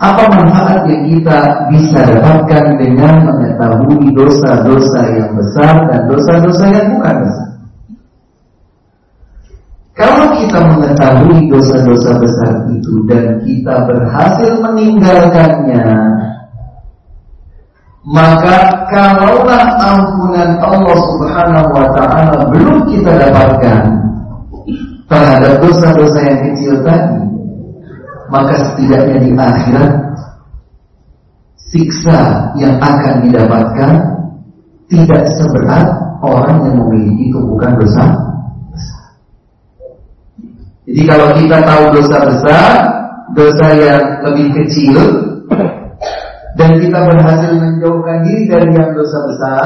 Speaker 1: apa manfaat yang kita bisa dapatkan dengan mengetahui dosa-dosa yang besar dan dosa-dosa yang bukan besar? Kalau kita mengetahui dosa-dosa besar itu dan kita berhasil meninggalkannya, maka kalaulah ampunan Allah Subhanahu wa taala belum kita dapatkan terhadap dosa-dosa yang kecil tadi, maka setidaknya di akhirat siksa yang akan didapatkan tidak seberat orang yang memiliki tumpukan dosa jadi kalau kita tahu dosa besar, dosa yang lebih kecil, dan kita berhasil menjauhkan diri dari yang dosa besar,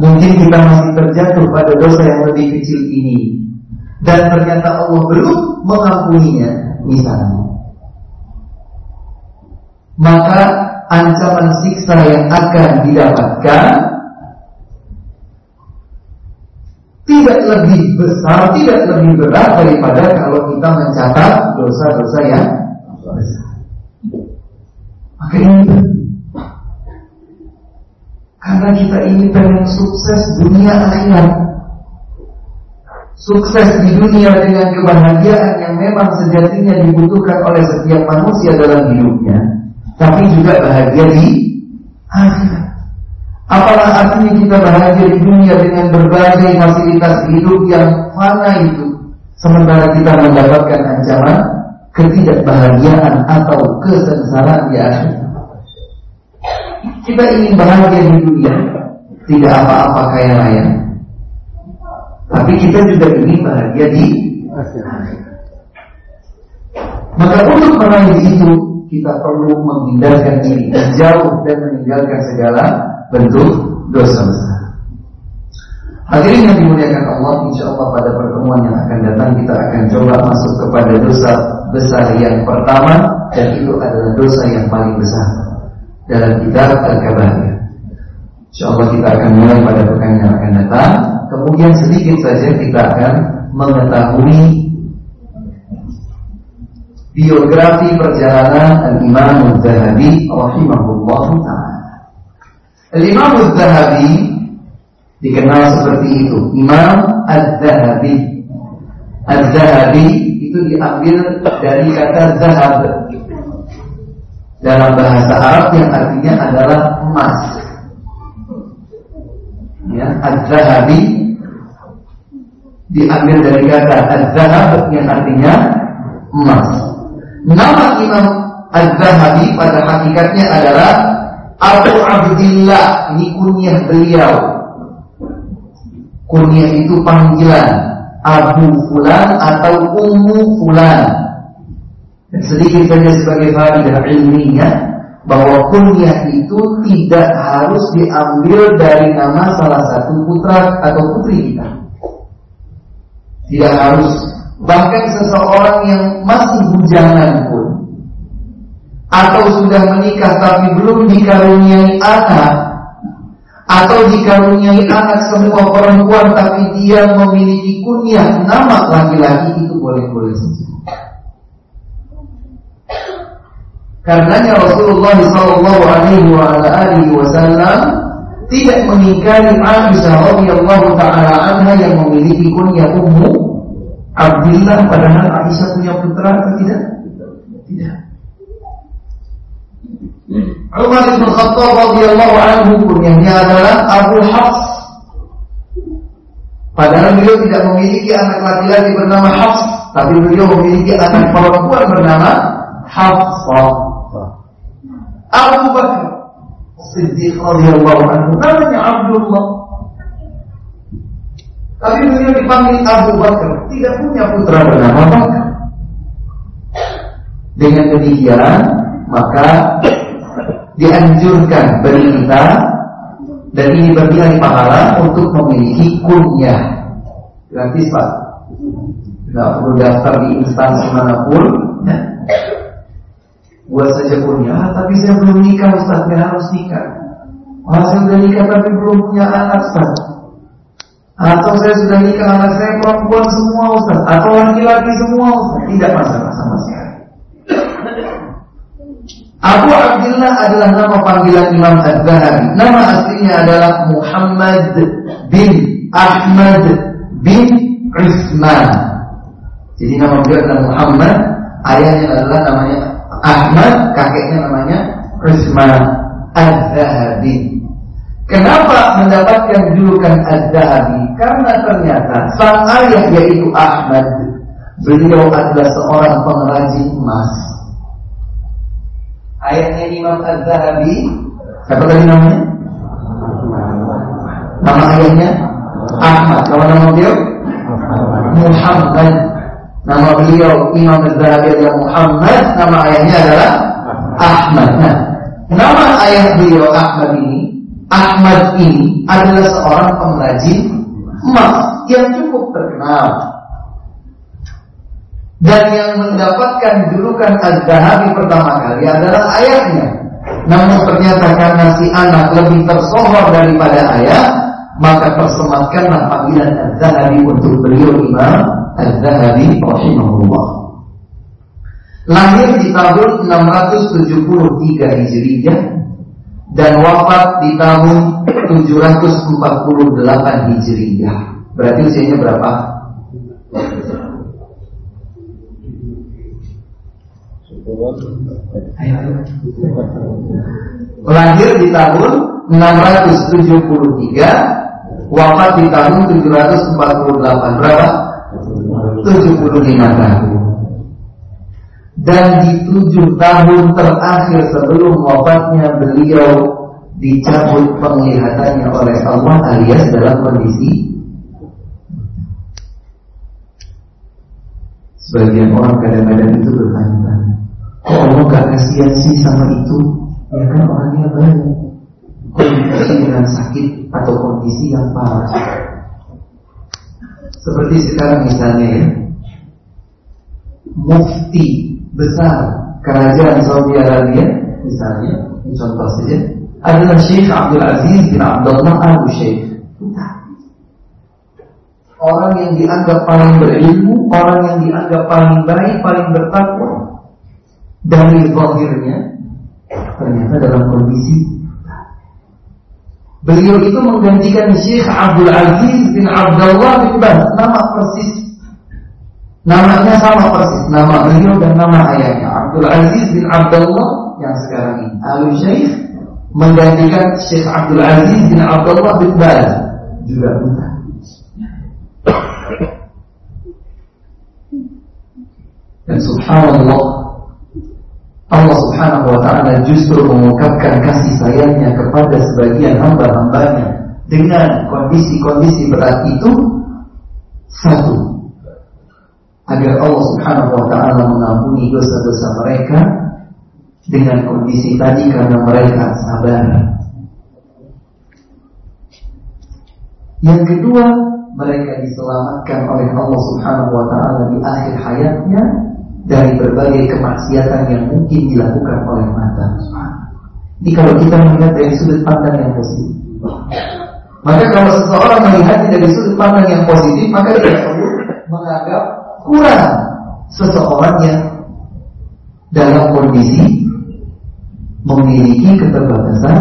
Speaker 1: mungkin kita masih terjatuh pada dosa yang lebih kecil ini. Dan ternyata Allah belum mengampuninya, misalnya. Maka ancaman siksa yang akan didapatkan tidak lebih besar, tidak lebih berat daripada kalau kita mencatat dosa-dosa yang besar. Maka ini karena kita ini pengen sukses dunia akhirat. Sukses di dunia dengan kebahagiaan yang memang sejatinya dibutuhkan oleh setiap manusia dalam hidupnya, tapi juga bahagia di akhirat. Apalah artinya kita bahagia di dunia dengan berbagai fasilitas hidup yang mana itu Sementara kita mendapatkan ancaman ketidakbahagiaan atau kesengsaraan di akhirat Kita ingin bahagia di dunia Tidak apa-apa kaya raya. Tapi kita juga ingin bahagia di akhirat Maka untuk meraih itu kita perlu menghindarkan diri jauh dan meninggalkan segala bentuk dosa besar. Hadirin yang dimuliakan Allah, insya Allah pada pertemuan yang akan datang kita akan coba masuk kepada dosa besar yang pertama dan itu adalah dosa yang paling besar dalam kitab Al-Kabair. Insya Allah kita akan mulai pada pekan yang akan datang. Kemudian sedikit saja kita akan mengetahui biografi perjalanan Al-Imam Al-Zahabi rahimahullah ta'ala. Al-Imam Al-Zahabi dikenal seperti itu, Imam Al-Zahabi. Al-Zahabi itu diambil dari kata zahab dalam bahasa Arab yang artinya adalah emas. Ya, Az-Zahabi diambil dari kata Az-Zahab yang artinya emas. Nama Imam Az-Zahabi pada hakikatnya adalah Abu Abdillah. Ini kunyah beliau. Kunyah itu panggilan Abu Fulan atau Ummu Fulan. Sedikit saja sebagai faidah ilmiah bahwa kunyah itu tidak harus diambil dari nama salah satu putra atau putri kita. Tidak harus Bahkan seseorang yang masih bujangan pun Atau sudah menikah tapi belum dikaruniai anak Atau dikaruniai anak semua perempuan Tapi dia memiliki kunyah nama laki-laki itu boleh-boleh saja Karenanya Rasulullah Sallallahu Alaihi Wasallam tidak mengingkari Aisyah radhiyallahu taala anha yang memiliki kunyah ummu Abdullah padahal Aisyah punya putra atau tidak? Tidak. Umar bin Khattab radhiyallahu anhu kunyahnya adalah Abu Hafs. Padahal beliau tidak memiliki anak laki-laki bernama Hafs, tapi beliau memiliki anak perempuan bernama Hafsah. Abu Bakar Siddiq radhiyallahu anhu namanya Abdullah tapi beliau dipanggil Abu Bakar, tidak punya putra bernama Bakar. Dengan demikian, maka dianjurkan bagi kita dan ini berbilang pahala untuk memiliki kunyah gratis pak tidak perlu daftar di instansi mana pun ya. buat saja kunyah ah, tapi saya belum nikah Ustaz. Saya harus nikah. Wah, saya sudah nikah tapi belum punya anak Ustaz. Atau saya sudah nikah anak saya perempuan semua Ustaz. Atau laki-laki semua Ustaz. Tidak masalah sama sekali Abu Abdullah adalah nama panggilan Imam Az-Zahabi. Nama aslinya adalah Muhammad bin Ahmad bin Usman Jadi nama beliau adalah Muhammad Ayahnya adalah namanya Ahmad Kakeknya namanya Usman Az-Zahabi. Kenapa mendapatkan julukan Az-Zahabi? Karena ternyata sang ayah yaitu Ahmad Beliau adalah seorang pengrajin emas Ayahnya Imam Az-Zahabi. Siapa tadi namanya? Nama ayahnya Ahmad. Nama nama beliau? Muhammad. Nama beliau Imam Az-Zahabi adalah Muhammad. Nama ayahnya adalah Ahmad. Nah, nama ayah beliau Ahmad ini Ahmad ini adalah seorang pengrajin emas yang cukup terkenal dan yang mendapatkan julukan Az-Zahabi pertama kali adalah ayahnya. Namun ternyata karena si anak lebih tersohor daripada ayah, maka tersematkanlah panggilan Az-Zahabi untuk beliau Imam Az-Zahabi rahimahullah. Lahir di tahun 673 Hijriah dan wafat di tahun 748 Hijriah. Berarti usianya berapa? Lahir di tahun 673, wafat di tahun 748. Berapa? 75 tahun dan di tujuh tahun terakhir sebelum wafatnya beliau dicabut penglihatannya oleh Allah alias dalam kondisi sebagian orang kadang-kadang itu bertanya Kok Allah gak kasihan sih sama itu? Ya kan orangnya banyak Kondisi dengan sakit atau kondisi yang parah? Seperti sekarang misalnya ya. Mufti besar kerajaan Saudi Arabia Misalnya, contoh saja Adalah Syekh Abdul Aziz bin Abdullah Al-Syekh Orang yang dianggap paling berilmu Orang yang dianggap paling baik Paling bertakwa Dari zahirnya Ternyata dalam kondisi Beliau itu menggantikan Syekh Abdul Aziz bin Abdullah bin Baz. Nama persis Namanya sama persis. Nama beliau dan nama ayahnya. Abdul Aziz bin Abdullah Yang sekarang ini. Alu Syekh Menggantikan Syekh Abdul Aziz bin Abdullah bin Baz. Juga buta Dan subhanallah Allah subhanahu wa ta'ala justru mengungkapkan kasih sayangnya kepada sebagian hamba-hambanya Dengan kondisi-kondisi berat itu. Satu Agar Allah subhanahu wa ta'ala mengampuni dosa-dosa mereka Dengan kondisi tadi karena mereka sabar. Yang kedua mereka diselamatkan oleh Allah Subhanahu wa taala di akhir hayatnya dari berbagai kemaksiatan yang mungkin dilakukan oleh mata. Ini kalau kita melihat dari sudut pandang yang positif. Maka kalau seseorang melihat dari sudut pandang yang positif, maka dia perlu menganggap kurang seseorang yang dalam kondisi memiliki keterbatasan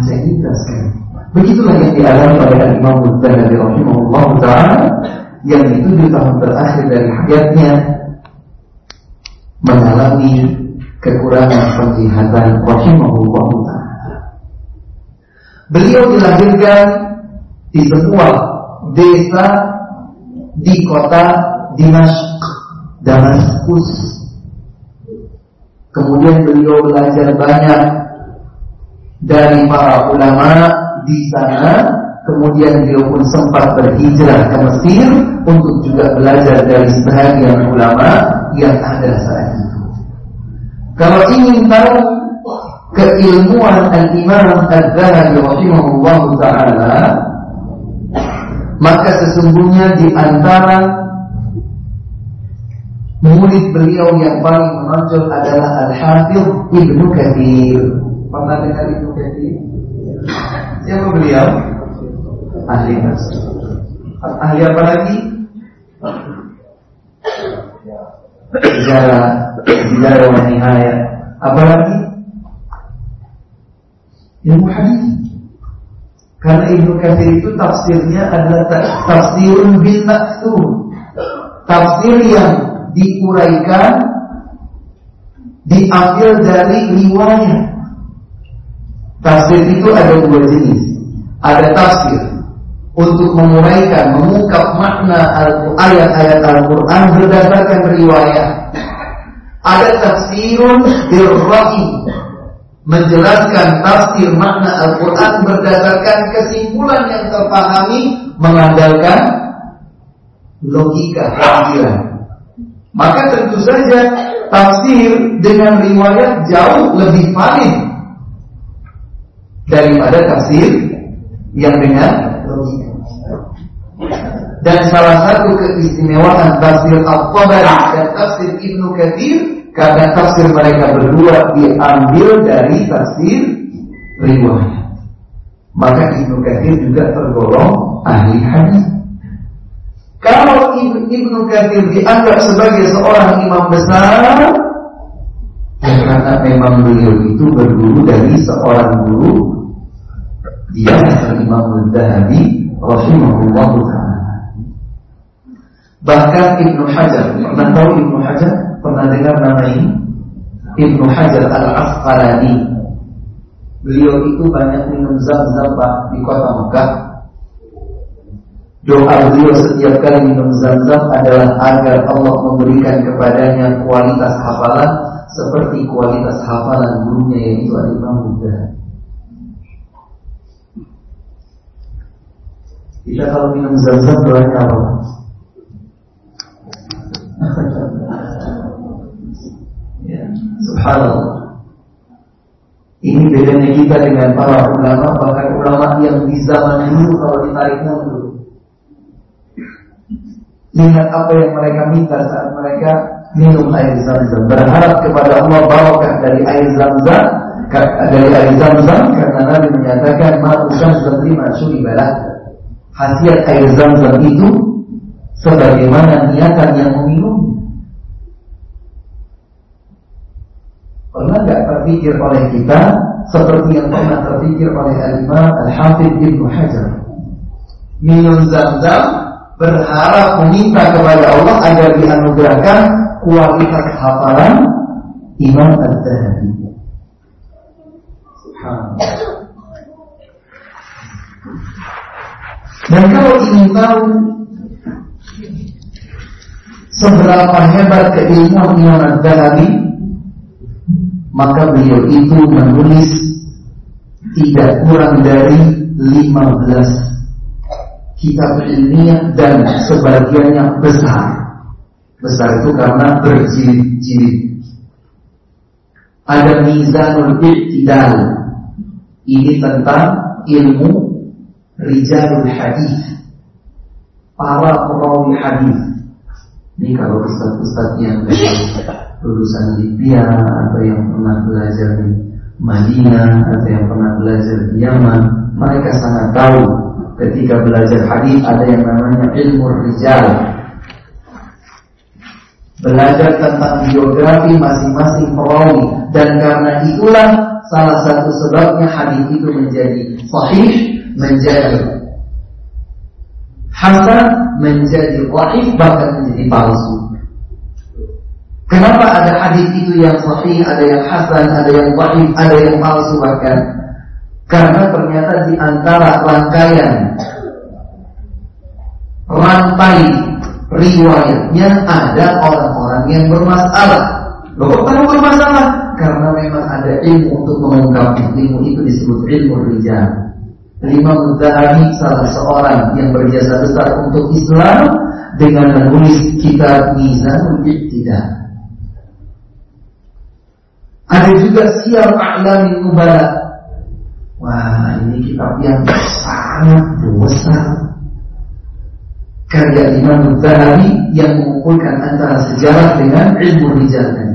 Speaker 1: indera sekali. Begitulah yang dialami oleh Imam Ghazali rahimahullah taala yang di tujuh tahun terakhir dari hayatnya mengalami kekurangan penglihatan rahimahullah. Beliau dilahirkan di sebuah desa di kota Dimashq, Damaskus. Kemudian beliau belajar banyak dari para ulama di sana kemudian dia pun sempat berhijrah ke Mesir untuk juga belajar dari sebagian ulama yang ada saat. Kalau ingin tahu keilmuan al-Imam Al-Zahabi rahimahullah taala maka sesungguhnya di antara murid beliau yang paling menonjol adalah Al-Hafidh Ibnu Katsir. Pernah dengar Ibnu Katsir? Siapa beliau? Ahli tafsir. Ahli apa lagi? Sejarah, wa nihaya. Apa lagi? Ilmu hadis. Karena Ibnu Katsir itu tafsirnya adalah tafsirun bil maksud. Tafsir yang diuraikan diambil dari riwayat Tafsir itu ada dua jenis. Ada tafsir untuk menguraikan, mengungkap makna ayat-ayat Al-Quran berdasarkan riwayat. Ada tafsirun birra'i menjelaskan tafsir makna Al-Quran berdasarkan kesimpulan yang terpahami mengandalkan logika pikiran. Maka tentu saja tafsir dengan riwayat jauh lebih valid daripada tafsir yang dengan logika. Dan salah satu keistimewaan tafsir Al-Tabari dan tafsir Ibnu Katsir karena tafsir mereka berdua diambil dari tafsir riwayat. Maka Ibnu Katsir juga tergolong ahli hadis. Kalau Ibnu Katsir dianggap sebagai seorang imam besar, ya karena memang beliau itu berguru dari seorang guru dia Imam Al-Zahabi rahimahullah. Bahkan Ibnu Hajar, pernah tahu Ibnu Hajar? Pernah dengar nama ini? Ibnu Hajar Al-Asqalani. Beliau itu banyak minum zam-zam di kota Mekah. Doa beliau setiap kali minum zam-zam adalah agar Allah memberikan kepadanya kualitas hafalan seperti kualitas hafalan gurunya yaitu Al-Imam Al-Zahabi. Kita kalau minum zam-zam doanya apa? Ya. Subhanallah. Ini bedanya kita dengan para ulama, bahkan ulama yang di zaman dulu kalau ditarik mundur. Lihat apa yang mereka minta saat mereka minum air zam-zam. Berharap kepada Allah barokah dari air zam-zam, dari air zam-zam karena Nabi menyatakan ma'usan lima suri balah. Hasiat air zam-zam itu sebagaimana niatan yang meminum. Pernah nggak terpikir oleh kita seperti yang pernah terpikir oleh Al-Imam Al-Hafidh Ibnu Hajar? Minum zam-zam berharap meminta kepada Allah agar dianugerahkan kualitas hafalan Imam Al-Zahabi. Dan kalau ingin tahu seberapa hebat keilmuan Imam maka beliau itu menulis tidak kurang dari 15 kitab ilmiah dan sebagiannya besar. Besar itu karena berjilid-jilid. Ada Mizanul Iqtidal. Ini tentang ilmu Rijalul Hadis. Para perawi hadis. Ini kalau ustaz-ustaz yang lulusan Libya atau yang pernah belajar di Madinah atau yang pernah belajar di Yaman, mereka sangat tahu ketika belajar hadis ada yang namanya ilmu rijal. Belajar tentang biografi masing-masing perawi. Dan karena itulah salah satu sebabnya hadis itu menjadi sahih, menjadi hasan, menjadi dhaif bahkan menjadi palsu. Kenapa ada hadis itu yang sahih, ada yang hasan, ada yang dhaif, ada yang palsu bahkan? Karena ternyata di antara rangkaian rantai riwayatnya ada orang-orang yang bermasalah. Loh kok kamu bermasalah? Karena memang ada ilmu untuk mengungkapnya. Ilmu itu disebut ilmu rijal. Lima Mudzahabi salah seorang yang berjasa besar untuk Islam dengan menulis kitab Mizanul Iqtida. Ada juga Siyar A'lamin Nubala. Wah, ini kitab yang sangat besar karya Imam Zahabi yang mengumpulkan antara sejarah dengan ilmu rijalnya.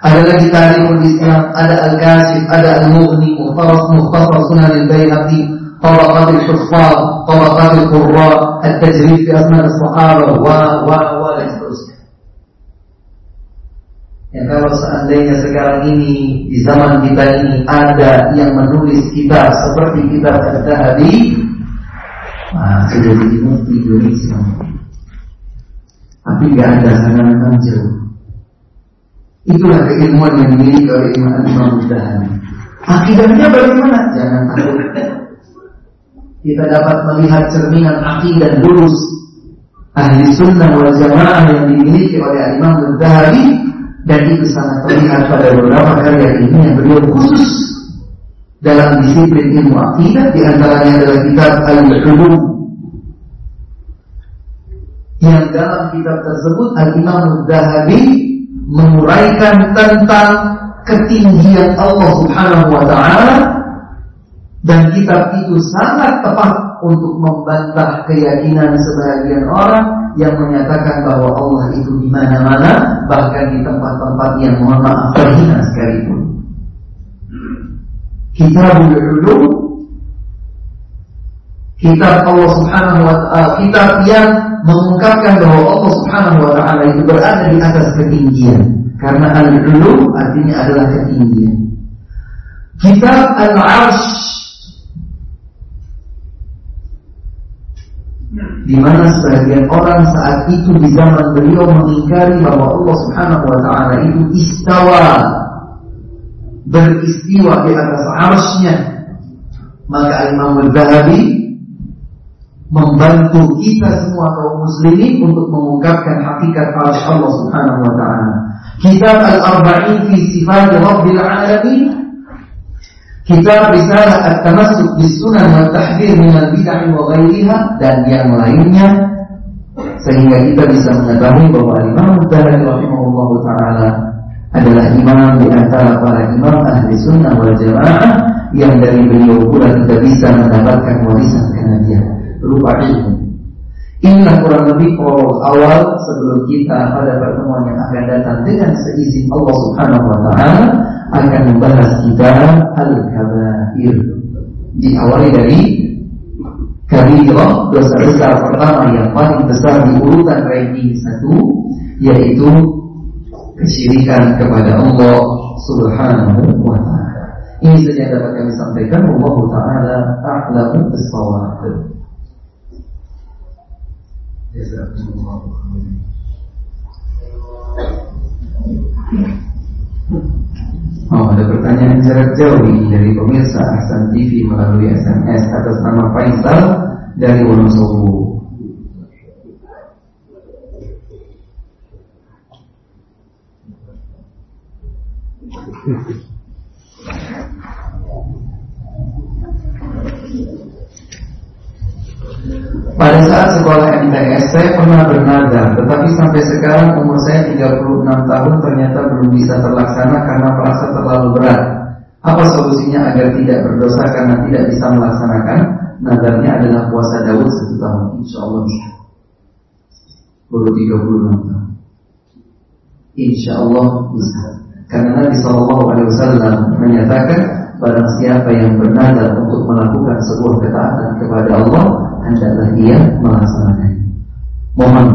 Speaker 1: Ada lagi Tarikhul Islam, ada Al-Kashif, ada Al-Mughni, Mukhtaras Mukhtasar Sunan Al-Bayhaqi, طبقات الحفاظ طبقات القراء التجريد في أسماء الصحابة و و و dan seterusnya. Ya kalau seandainya sekarang ini di zaman kita ini ada yang menulis kitab seperti kitab Al-Zahabi, nah, sudah jadi mufti Indonesia tapi nggak ada sangat jauh itulah keilmuan yang dimiliki oleh Imam Imam Mudahani akidahnya bagaimana? Jangan takut. Kita dapat melihat cerminan akidah lurus ahli sunnah wal jamaah yang dimiliki oleh Imam Mudahani dan itu sangat terlihat pada beberapa karya ini yang beliau khusus dalam disiplin ilmu akidah di antaranya adalah kitab Al-Ulum yang dalam kitab tersebut Al-Imam Zahabi menguraikan tentang ketinggian Allah Subhanahu wa taala dan kitab itu sangat tepat untuk membantah keyakinan sebagian orang yang menyatakan bahwa Allah itu di mana-mana bahkan di tempat-tempat yang mohon maaf terhina sekalipun. Kitabul Ulum Kitab Allah Subhanahu wa taala, kitab yang mengungkapkan bahwa Allah Subhanahu wa taala itu berada di atas ketinggian. Karena al-ulum artinya adalah ketinggian. Kitab Al-Arsh di mana sebagian orang saat itu di zaman beliau mengingkari bahwa Allah Subhanahu wa taala itu istawa beristiwa di atas arsnya maka Imam Al-Zahabi membantu kita semua kaum muslimin untuk mengungkapkan hakikat arsy Allah Subhanahu wa taala. Kitab Al-Arba'in fi Sifat Rabbil Alamin. Kitab Risalah At-Tamassuk bis Sunan wa Tahdhir min al-Bid'ah wa ghairiha dan yang lainnya. Sehingga kita bisa mengetahui bahwa Imam Al-Zahabi rahimahullahu taala adalah imam di antara para imam ahli sunnah wal jamaah yang dari beliau pula kita bisa mendapatkan warisan kenabian berupa ilmu. Inilah kurang lebih prolog awal sebelum kita pada pertemuan yang akan datang dengan seizin Allah Subhanahu wa taala akan membahas kita al-kabair. Diawali dari kabirah dosa besar pertama yang paling besar di urutan ranking satu yaitu kesyirikan kepada Allah Subhanahu wa taala. Ini saja dapat kami sampaikan. Allah taala a'lamu Oh, ada pertanyaan jarak jauh ini dari pemirsa Ahsan TV melalui SMS atas nama Faisal dari Wonosobo. Pada saat sekolah MTS saya pernah bernada, tetapi sampai sekarang umur saya 36 tahun ternyata belum bisa terlaksana karena merasa terlalu berat. Apa solusinya agar tidak berdosa karena tidak bisa melaksanakan? Nadarnya adalah puasa Daud satu tahun, insya Allah bisa. Baru 36 tahun. Insya Allah bisa. Karena Nabi Shallallahu Alaihi Wasallam menyatakan barang siapa yang bernadar untuk melakukan sebuah ketaatan kepada Allah, hendaklah ia melaksanakannya. Mohon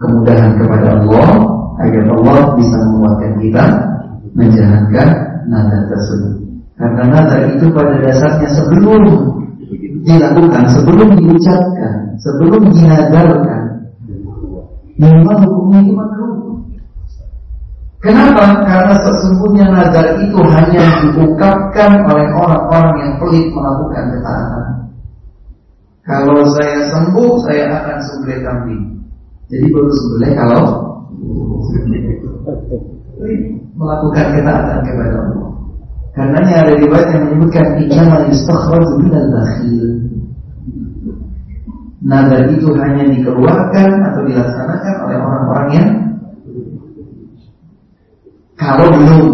Speaker 1: kemudahan kepada Allah agar Allah bisa menguatkan kita menjalankan nadar tersebut. Karena nadar itu pada dasarnya sebelum dilakukan, sebelum diucapkan, sebelum dinadarkan, memang hukumnya itu makruh. Kenapa? Karena sesungguhnya nazar itu hanya diungkapkan oleh orang-orang yang pelit melakukan ketaatan. Kalau saya sembuh, saya akan sembelih kambing. Jadi baru sembelih kalau melakukan ketaatan kepada Allah. Karenanya ada riwayat yang menyebutkan innama yustakhraju minal bakhil. Nazar itu hanya dikeluarkan atau dilaksanakan oleh orang-orang yang kalau belum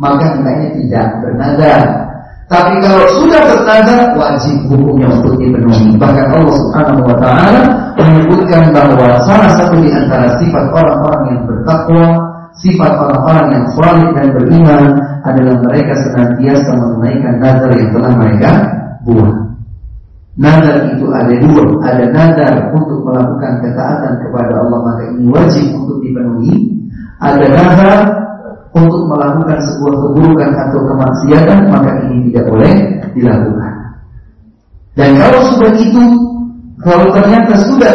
Speaker 1: maka hendaknya tidak bernazar. Tapi kalau sudah bernazar wajib hukumnya untuk dipenuhi. Bahkan Allah Subhanahu wa taala menyebutkan bahwa salah satu di antara sifat orang-orang yang bertakwa, sifat orang-orang yang saleh dan beriman adalah mereka senantiasa menunaikan nazar yang telah mereka buat. Nazar itu ada dua, ada nazar untuk melakukan ketaatan kepada Allah maka ini wajib untuk dipenuhi. Ada nazar untuk melakukan sebuah keburukan atau kemaksiatan maka ini tidak boleh dilakukan. Dan kalau sudah itu, kalau ternyata sudah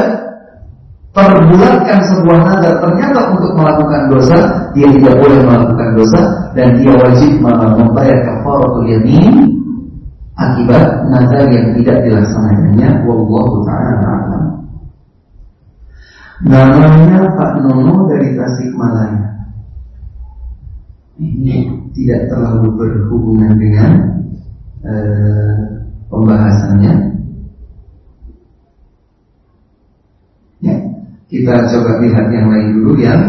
Speaker 1: perbulatkan sebuah nazar ternyata untuk melakukan dosa, dia tidak boleh melakukan dosa dan dia wajib membayar kafaratul yamin akibat nazar yang tidak dilaksanakannya. Wallahu taala. Namanya Pak Nono dari Tasikmalaya ini tidak terlalu berhubungan dengan uh, pembahasannya. Ya, kita coba lihat yang lain dulu yang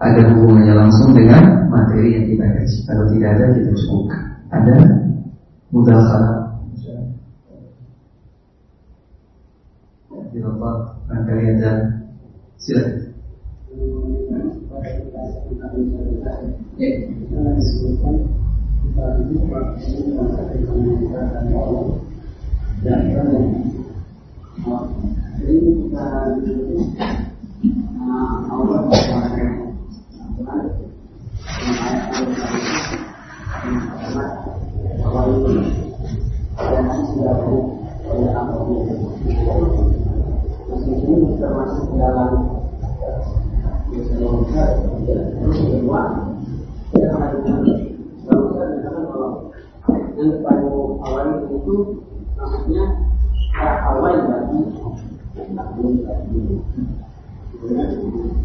Speaker 1: ada hubungannya langsung dengan materi yang kita kaji. Kalau tidak ada kita cukupkan. Ada mudah salah. Bapak Angkari dan silakan.
Speaker 3: Termasuk dalam terus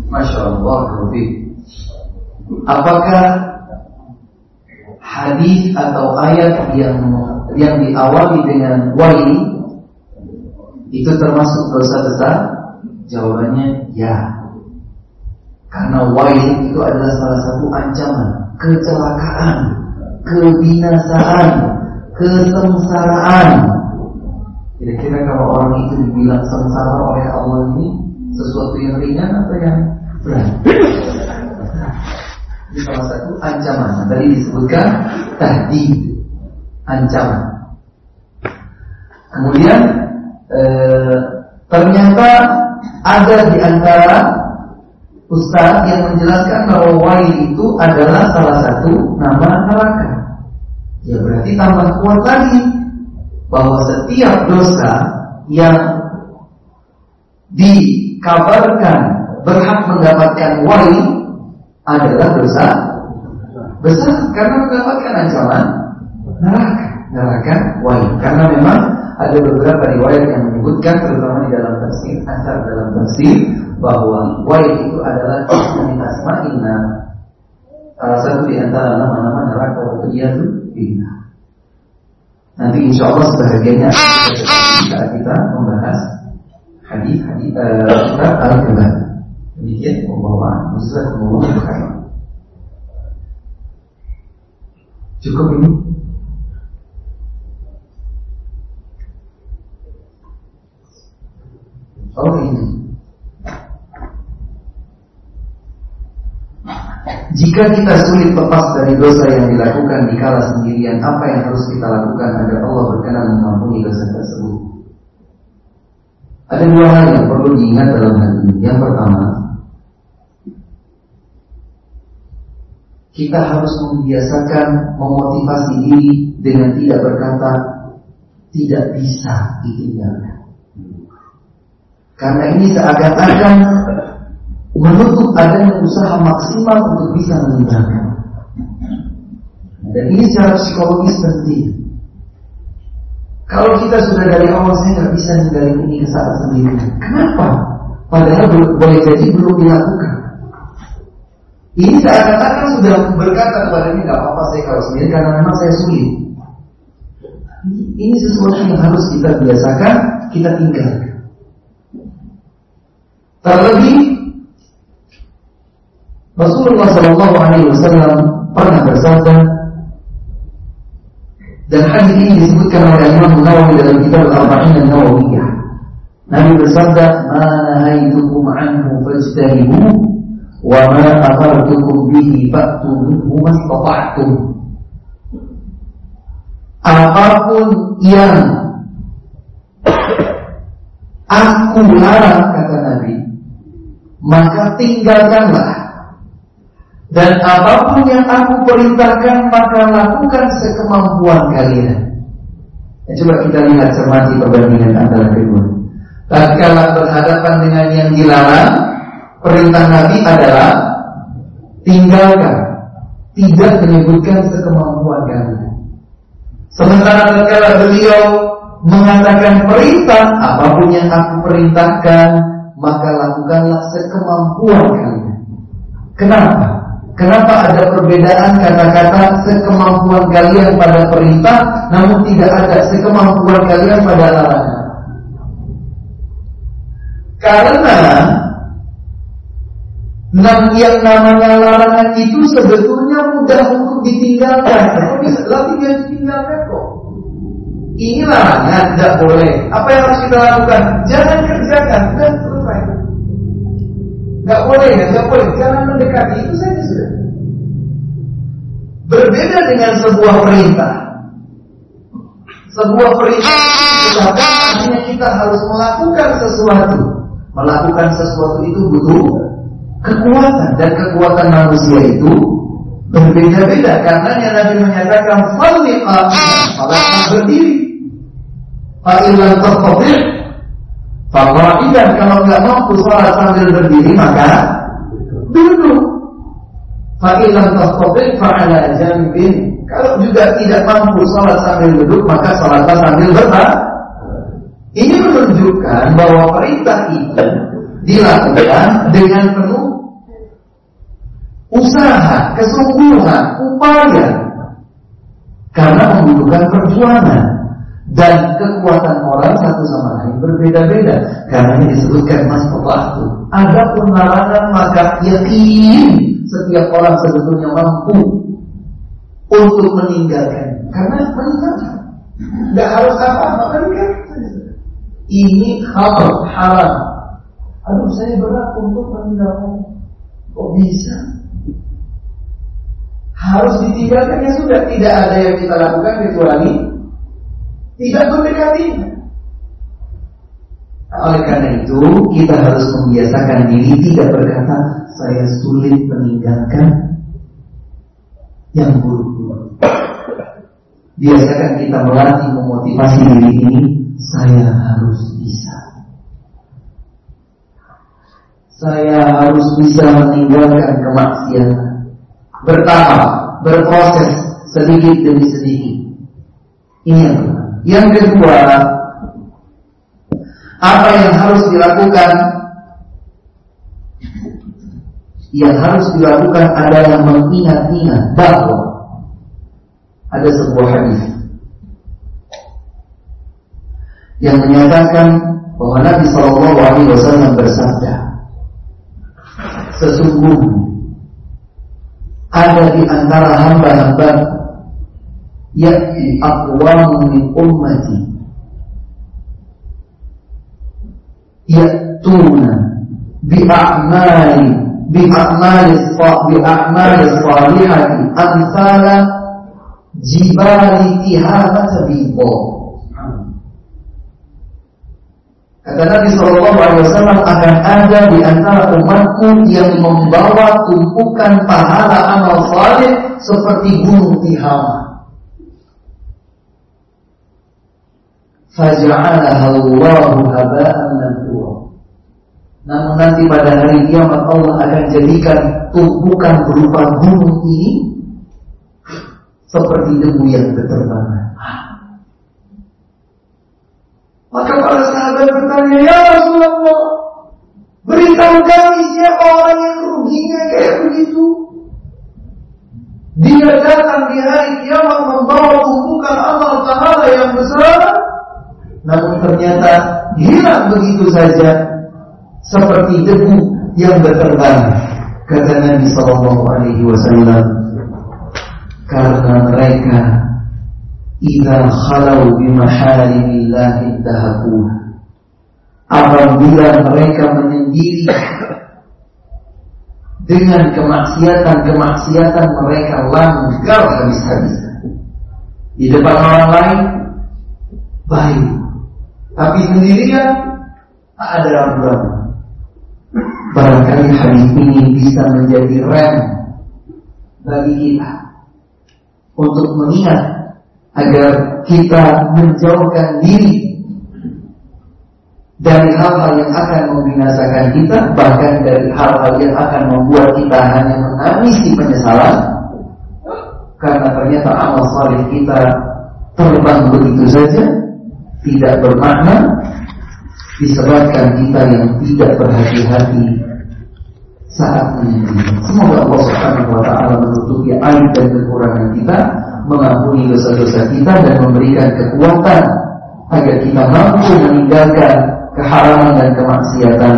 Speaker 1: Masya Allah Apakah hadis atau ayat yang yang diawali dengan wali itu termasuk dosa besar? Jawabannya ya. Karena wail itu adalah salah satu ancaman kecelakaan, kebinasaan, kesengsaraan. Kira-kira kalau orang itu dibilang sengsara oleh Allah ini sesuatu yang ringan atau yang berat? Ini salah satu ancaman. Tadi disebutkan tahdid, ancaman. Kemudian eh, ternyata ada di antara ustaz yang menjelaskan bahwa wali itu adalah salah satu nama neraka. Ya berarti tambah kuat lagi bahwa setiap dosa yang dikabarkan berhak mendapatkan wali adalah dosa besar. Karena mendapatkan ancaman neraka. Neraka wali. Karena memang ada beberapa riwayat yang menyebutkan terutama di dalam tafsir asar dalam tafsir bahwa wali itu adalah min asma'inna salah satu di antara nama-nama neraka wa iyadu billah. Nanti insya Allah sebahagiannya saat kita membahas hadis-hadis uh, kita al-kabar. Demikian Allah Jazakumullah khairan. Cukup ini? Oh ini. Jika kita sulit lepas dari dosa yang dilakukan di kala sendirian, apa yang harus kita lakukan agar Allah berkenan mengampuni dosa tersebut? Ada dua hal yang perlu diingat dalam hal ini. Yang pertama, kita harus membiasakan memotivasi diri dengan tidak berkata tidak bisa ditinggalkan. Karena ini seakan-akan menutup adanya usaha maksimal untuk bisa meninggalkan. Dan ini secara psikologis penting. Kalau kita sudah dari awal saya nggak bisa ninggalin ini ke saat sendiri. Kenapa? Padahal boleh jadi belum dilakukan. Ini seakan-akan sudah berkata kepada ini nggak apa-apa saya kalau sendiri karena memang saya sulit. Ini sesuatu yang harus kita biasakan, kita tinggalkan. Terlebih Rasulullah Shallallahu Alaihi Wasallam pernah bersabda dan hadis ini disebutkan oleh Imam Nawawi dalam kitab Al-Arba'in An-Nawawiyah. Nabi bersabda, "Ma nahaitukum anhu fajtanibu wa ma amartukum bihi fa'tu minhu mastata'tum." Apa pun yang aku larang kata Nabi, maka tinggalkanlah. Dan apa pun yang aku perintahkan, maka lakukan sekemampuan kalian. Ya, coba kita lihat cermati perbandingan antara kedua. Tatkala berhadapan dengan yang dilarang, perintah Nabi adalah tinggalkan, tidak menyebutkan sekemampuan kalian. Sementara tatkala beliau mengatakan perintah, apa pun yang aku perintahkan, maka lakukanlah sekemampuan kalian. Kenapa? Kenapa ada perbedaan kata-kata sekemampuan kalian pada perintah, namun tidak ada sekemampuan kalian pada larangan? Karena yang namanya larangan itu sebetulnya mudah untuk ditinggalkan, tapi dia ditinggalkan kok. Ini larangan, tidak boleh. Apa yang harus kita lakukan? Jangan kerjakan. Gak boleh, ya, gak boleh. Jangan mendekati itu saja sudah. Berbeda dengan sebuah perintah. Sebuah perintah misalkan artinya kita harus melakukan sesuatu. Melakukan sesuatu itu butuh kekuatan dan kekuatan manusia itu berbeda-beda. Karena Nabi menyatakan faliqa salat berdiri. Fa'ilan tastati' Fawa'idan kalau nggak mampu sholat sambil berdiri maka duduk. Fa'ilam tastati' fa'ala jambin. Kalau juga tidak mampu sholat sambil duduk maka sholatlah sambil bertak. Ini menunjukkan bahwa perintah itu dilakukan dengan penuh usaha, kesungguhan, upaya karena membutuhkan perjuangan dan kekuatan orang satu sama lain berbeda-beda. Karena disebutkan mas waktu. Adapun larangan maka yakin setiap orang sebetulnya mampu untuk meninggalkan. Karena meninggalkan. Nggak harus apa-apa meninggalkan ini haram haram. Aduh saya berat untuk meninggalkan. Kok bisa? Harus ditinggalkan ya sudah. Tidak ada yang kita lakukan kecuali tidak mendekatinya nah, oleh karena itu kita harus membiasakan diri tidak berkata saya sulit meninggalkan yang buruk-buruk. Biasakan kita melatih memotivasi diri ini, saya harus bisa. Saya harus bisa meninggalkan kemaksiatan. Bertahap, berproses sedikit demi sedikit. Ini yang pertama. Yang kedua, apa yang harus dilakukan? Yang harus dilakukan adalah mengingat-ingat bahwa ada sebuah hadis yang menyatakan bahwa Nabi Shallallahu Alaihi bersabda, sesungguhnya ada di antara hamba-hamba ya'ti aqwamun min ummati ya'tuna bi'a'mali bi a'mali salihati amsala jibali tihabat tabiqo Kata Nabi sallallahu Alaihi Wasallam akan ada di antara umatku yang membawa tumpukan pahala amal saleh seperti gunung Tihama. Faja'alaha haba'an mansura. Namun nanti pada hari kiamat Allah akan jadikan tumpukan berupa gunung ini seperti debu yang berterbangan. Maka para sahabat bertanya, Ya Rasulullah, beritahu kami siapa orang yang ruginya kayak begitu. Dia datang di hari kiamat membawa tumpukan amal pahala yang besar, namun ternyata hilang begitu saja seperti debu yang berterbang kata Nabi Sallallahu Alaihi Wasallam. Karena mereka idza khalau bimaharimillah intahakuha apabila mereka menyendiri dengan kemaksiatan-kemaksiatan mereka langgar habis-habisan di depan orang lain baik tapi sendirian tak ada ragu-ragu Barangkali hadis ini bisa menjadi rem bagi kita untuk mengingat agar kita menjauhkan diri dari hal-hal yang akan membinasakan kita, bahkan dari hal-hal yang akan membuat kita hanya menangisi penyesalan, karena ternyata amal saleh kita terbang begitu saja, tidak bermakna, disebabkan kita yang tidak berhati-hati saat menyendiri. Semoga Allah Subhanahu wa taala menutupi aib dan kekurangan kita, mengampuni dosa-dosa kita dan memberikan kekuatan agar kita mampu meninggalkan keharaman dan kemaksiatan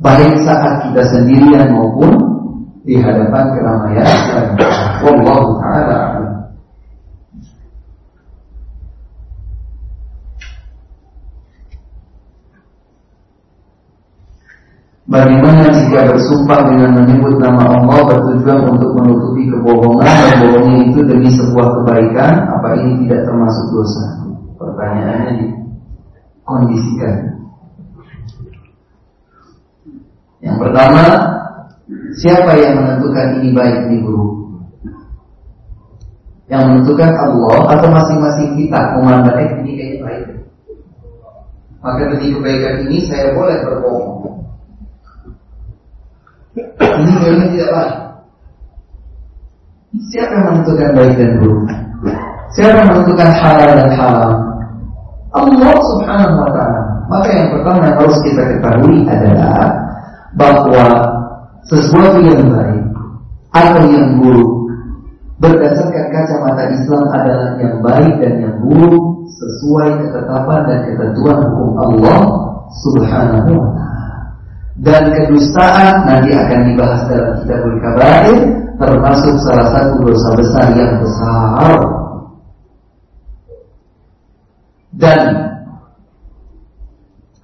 Speaker 1: baik saat kita sendirian maupun di hadapan keramaian. Wallahu taala Bagaimana jika bersumpah dengan menyebut nama Allah bertujuan untuk menutupi kebohongan dan bohongnya itu demi sebuah kebaikan, apa ini tidak termasuk dosa? Pertanyaannya dikondisikan. Yang pertama, siapa yang menentukan ini baik ini buruk? Yang menentukan Allah atau masing-masing kita memandang ini kayak baik. Maka demi kebaikan ini saya boleh berbohong ini memang tidak baik. Siapa yang menentukan baik dan buruk? Siapa yang menentukan halal dan haram? Allah subhanahu wa ta'ala. Maka yang pertama yang harus kita ketahui adalah bahwa sesuatu yang baik atau yang buruk berdasarkan kacamata Islam adalah yang baik dan yang buruk sesuai ketetapan dan ketentuan hukum Allah Subhanahu wa taala. Dan kedustaan nanti akan dibahas dalam kitabul kabair termasuk salah satu dosa besar yang besar. Dan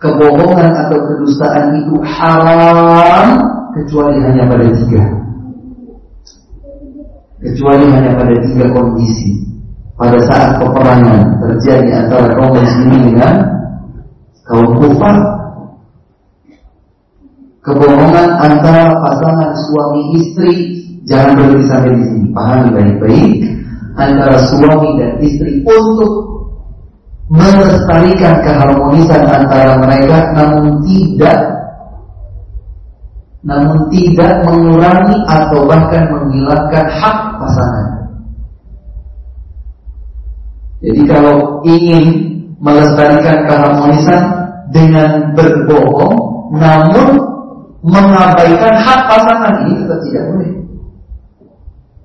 Speaker 1: kebohongan atau kedustaan itu haram kecuali hanya pada tiga. Kecuali hanya pada tiga kondisi. Pada saat peperangan terjadi antara kaum muslimin dengan kaum kufar kebohongan antara pasangan suami istri jangan berhenti sampai di sini. Pahami baik-baik antara suami dan istri untuk melestarikan keharmonisan antara mereka namun tidak namun tidak mengurangi atau bahkan menghilangkan hak pasangan. Jadi kalau ingin melestarikan keharmonisan dengan berbohong, namun mengabaikan hak pasangan ini tetap tidak boleh.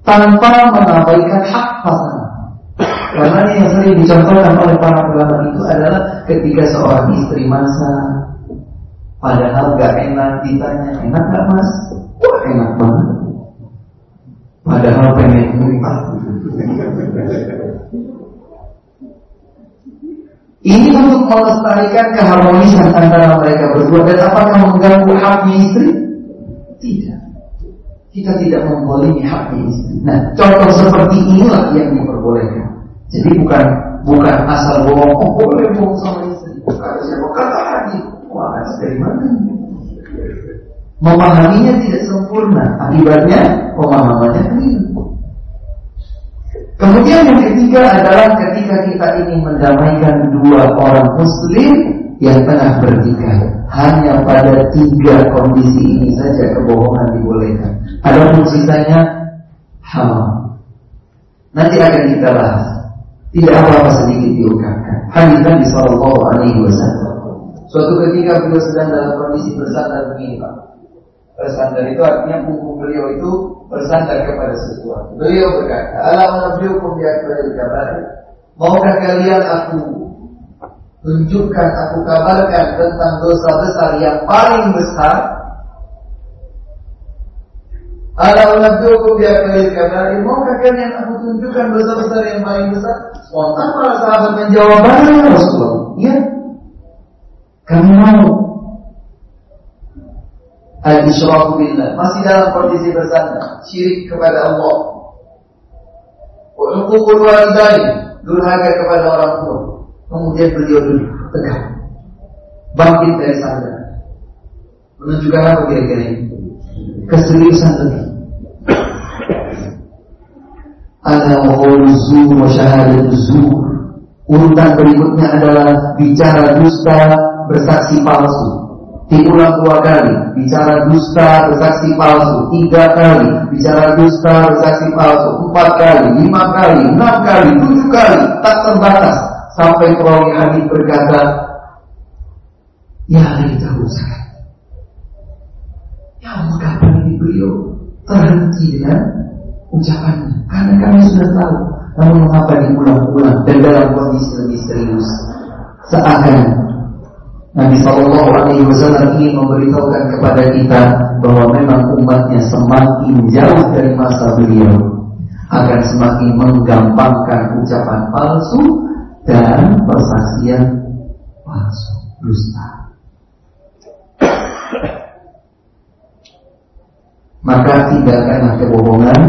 Speaker 1: Tanpa mengabaikan hak pasangan. Karena yang sering dicontohkan oleh para ulama itu adalah ketika seorang istri masak, padahal gak enak ditanya enak gak mas? Wah enak banget. Padahal pengen muntah. Ini untuk melestarikan keharmonisan antara mereka berdua dan apakah mengganggu haknya istri? Tidak. Kita tidak membolimi haknya istri. Nah, contoh seperti inilah yang diperbolehkan. Jadi bukan bukan asal bohong, oh boleh bohong sama istri. Kata siapa kata lagi? Wah, dari mana? Memahaminya tidak sempurna, akibatnya pemahamannya keliru. Kemudian yang ketiga adalah ketika kita ingin mendamaikan dua orang muslim yang tengah bertikai. Hanya pada tiga kondisi ini saja kebohongan dibolehkan. Ada pun sisanya haram. Nanti akan kita bahas. Tidak apa-apa sedikit diungkapkan. Hadis Nabi Sallallahu Alaihi Wasallam. Suatu ketika beliau sedang dalam kondisi bersandar begini Pak. Bersandar itu artinya punggung beliau itu bersandar kepada sesuatu. Beliau berkata, "Ala unabbiukum bi akbaril kabair?" Maukah kalian aku tunjukkan, aku kabarkan tentang dosa besar yang paling besar? Ala unabbiukum bi akbaril kabair? Maukah kalian aku tunjukkan dosa besar yang paling besar? Spontan para sahabat menjawab. Ya. Kami mau al-isyraku billah. Masih dalam kondisi bersandar. Syirik kepada Allah. Wa uququl durhaka kepada orang tua. Kemudian beliau duduk tegak. Bangkit dari sana menunjukkan apa kira-kira ini? Keseriusan tadi ada zuhur wa zuhur. Urutan berikutnya adalah bicara dusta bersaksi palsu diulang dua kali, bicara dusta bersaksi palsu, tiga kali, bicara dusta bersaksi palsu, empat kali, lima kali, enam kali, tujuh kali, tak terbatas. Sampai perawi hadis berkata, ya kita usah. Ya Allah kapan ini beliau terhenti dengan ucapannya, karena kami sudah tahu. Namun mengapa diulang-ulang dan dalam kondisi lebih serius? Seakan Nabi Shallallahu Alaihi Wasallam ingin memberitahukan kepada kita bahwa memang umatnya semakin jauh dari masa beliau akan semakin menggampangkan ucapan palsu dan persaksian palsu dusta. Maka tinggalkanlah kebohongan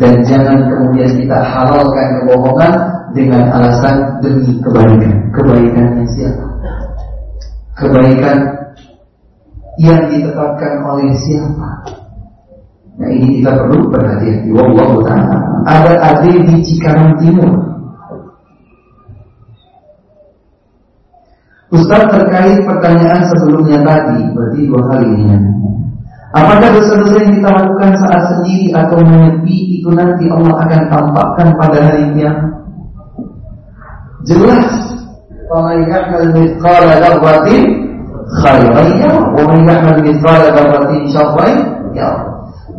Speaker 1: dan jangan kemudian kita halalkan kebohongan dengan alasan demi kebaikan. Kebaikannya siapa? Kebaikan yang ditetapkan oleh siapa? Nah ini kita perlu berhati-hati. Wallahu ta'ala. Ada di Cikarang Timur. Ustaz terkait pertanyaan sebelumnya tadi, berarti dua kali ini. Apakah dosa-dosa yang kita lakukan saat sendiri atau menyepi itu nanti Allah akan tampakkan pada hari kiamat? Jelas فمن يعمل مثقال ذرة خيرا يره ومن يعمل مثقال ذرة شرا يره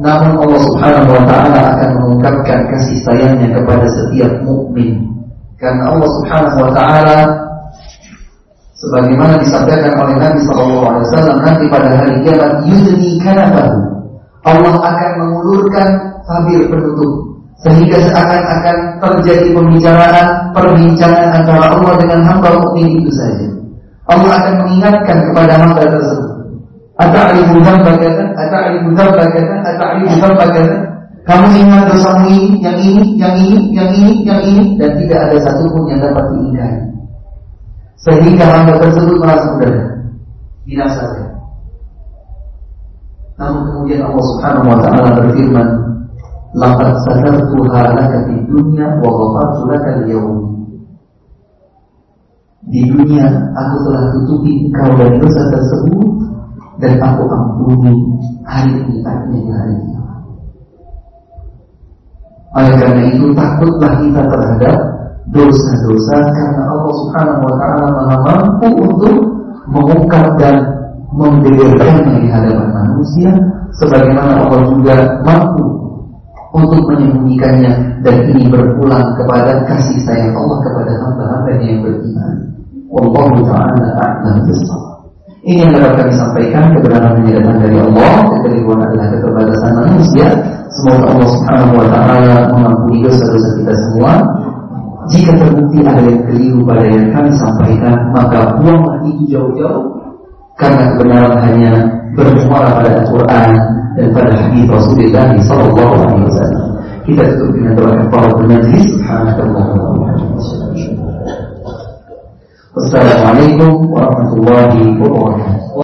Speaker 1: namun Allah Subhanahu wa taala akan mengungkapkan kasih sayangnya kepada setiap mukmin. Karena Allah Subhanahu wa taala Sebagaimana disampaikan oleh Nabi SAW nanti pada hari kiamat yudni kanafahu. Allah akan mengulurkan tabir penutup sehingga seakan-akan terjadi pembicaraan perbincangan antara Allah dengan hamba mukmin itu saja. Allah akan mengingatkan kepada hamba tersebut. Ata'rifu dzambaka ata'rifu dzambaka ata'rifu dzambaka kamu ingat dosamu ini, yang ini, yang ini, yang ini, yang ini dan tidak ada satupun yang dapat diingkari. Sehingga hamba tersebut merasa mudah binasa. Namun kemudian Allah Subhanahu wa taala berfirman, laqad satartuha laka di dunya wa ghafartu laka al-yawm di dunia aku telah tutupi engkau dari dosa tersebut dan aku ampuni hari ini artinya hari ini. Oleh karena itu takutlah kita terhadap dosa-dosa karena Allah Subhanahu wa taala Maha mampu untuk mengungkap dan membeberkannya di hadapan manusia sebagaimana Allah juga mampu untuk menyembunyikannya dan ini berpulang kepada kasih sayang Allah kepada hamba-hamba yang beriman. Wallahu ta'ala a'lam Ini yang dapat kami sampaikan kebenaran yang datang dari Allah dan keliruan adalah keterbatasan manusia. Semoga Allah Subhanahu wa taala mengampuni dosa-dosa kita semua. Jika terbukti ada yang keliru pada yang kami sampaikan, maka buanglah itu jauh-jauh karena kebenaran hanya bermuara pada Al-Quran dan pada hadis Rasulullah Sallallahu Alaihi Wasallam. Kita tutup dengan doa kafaratul majlis. Wassalamualaikum warahmatullahi wabarakatuh.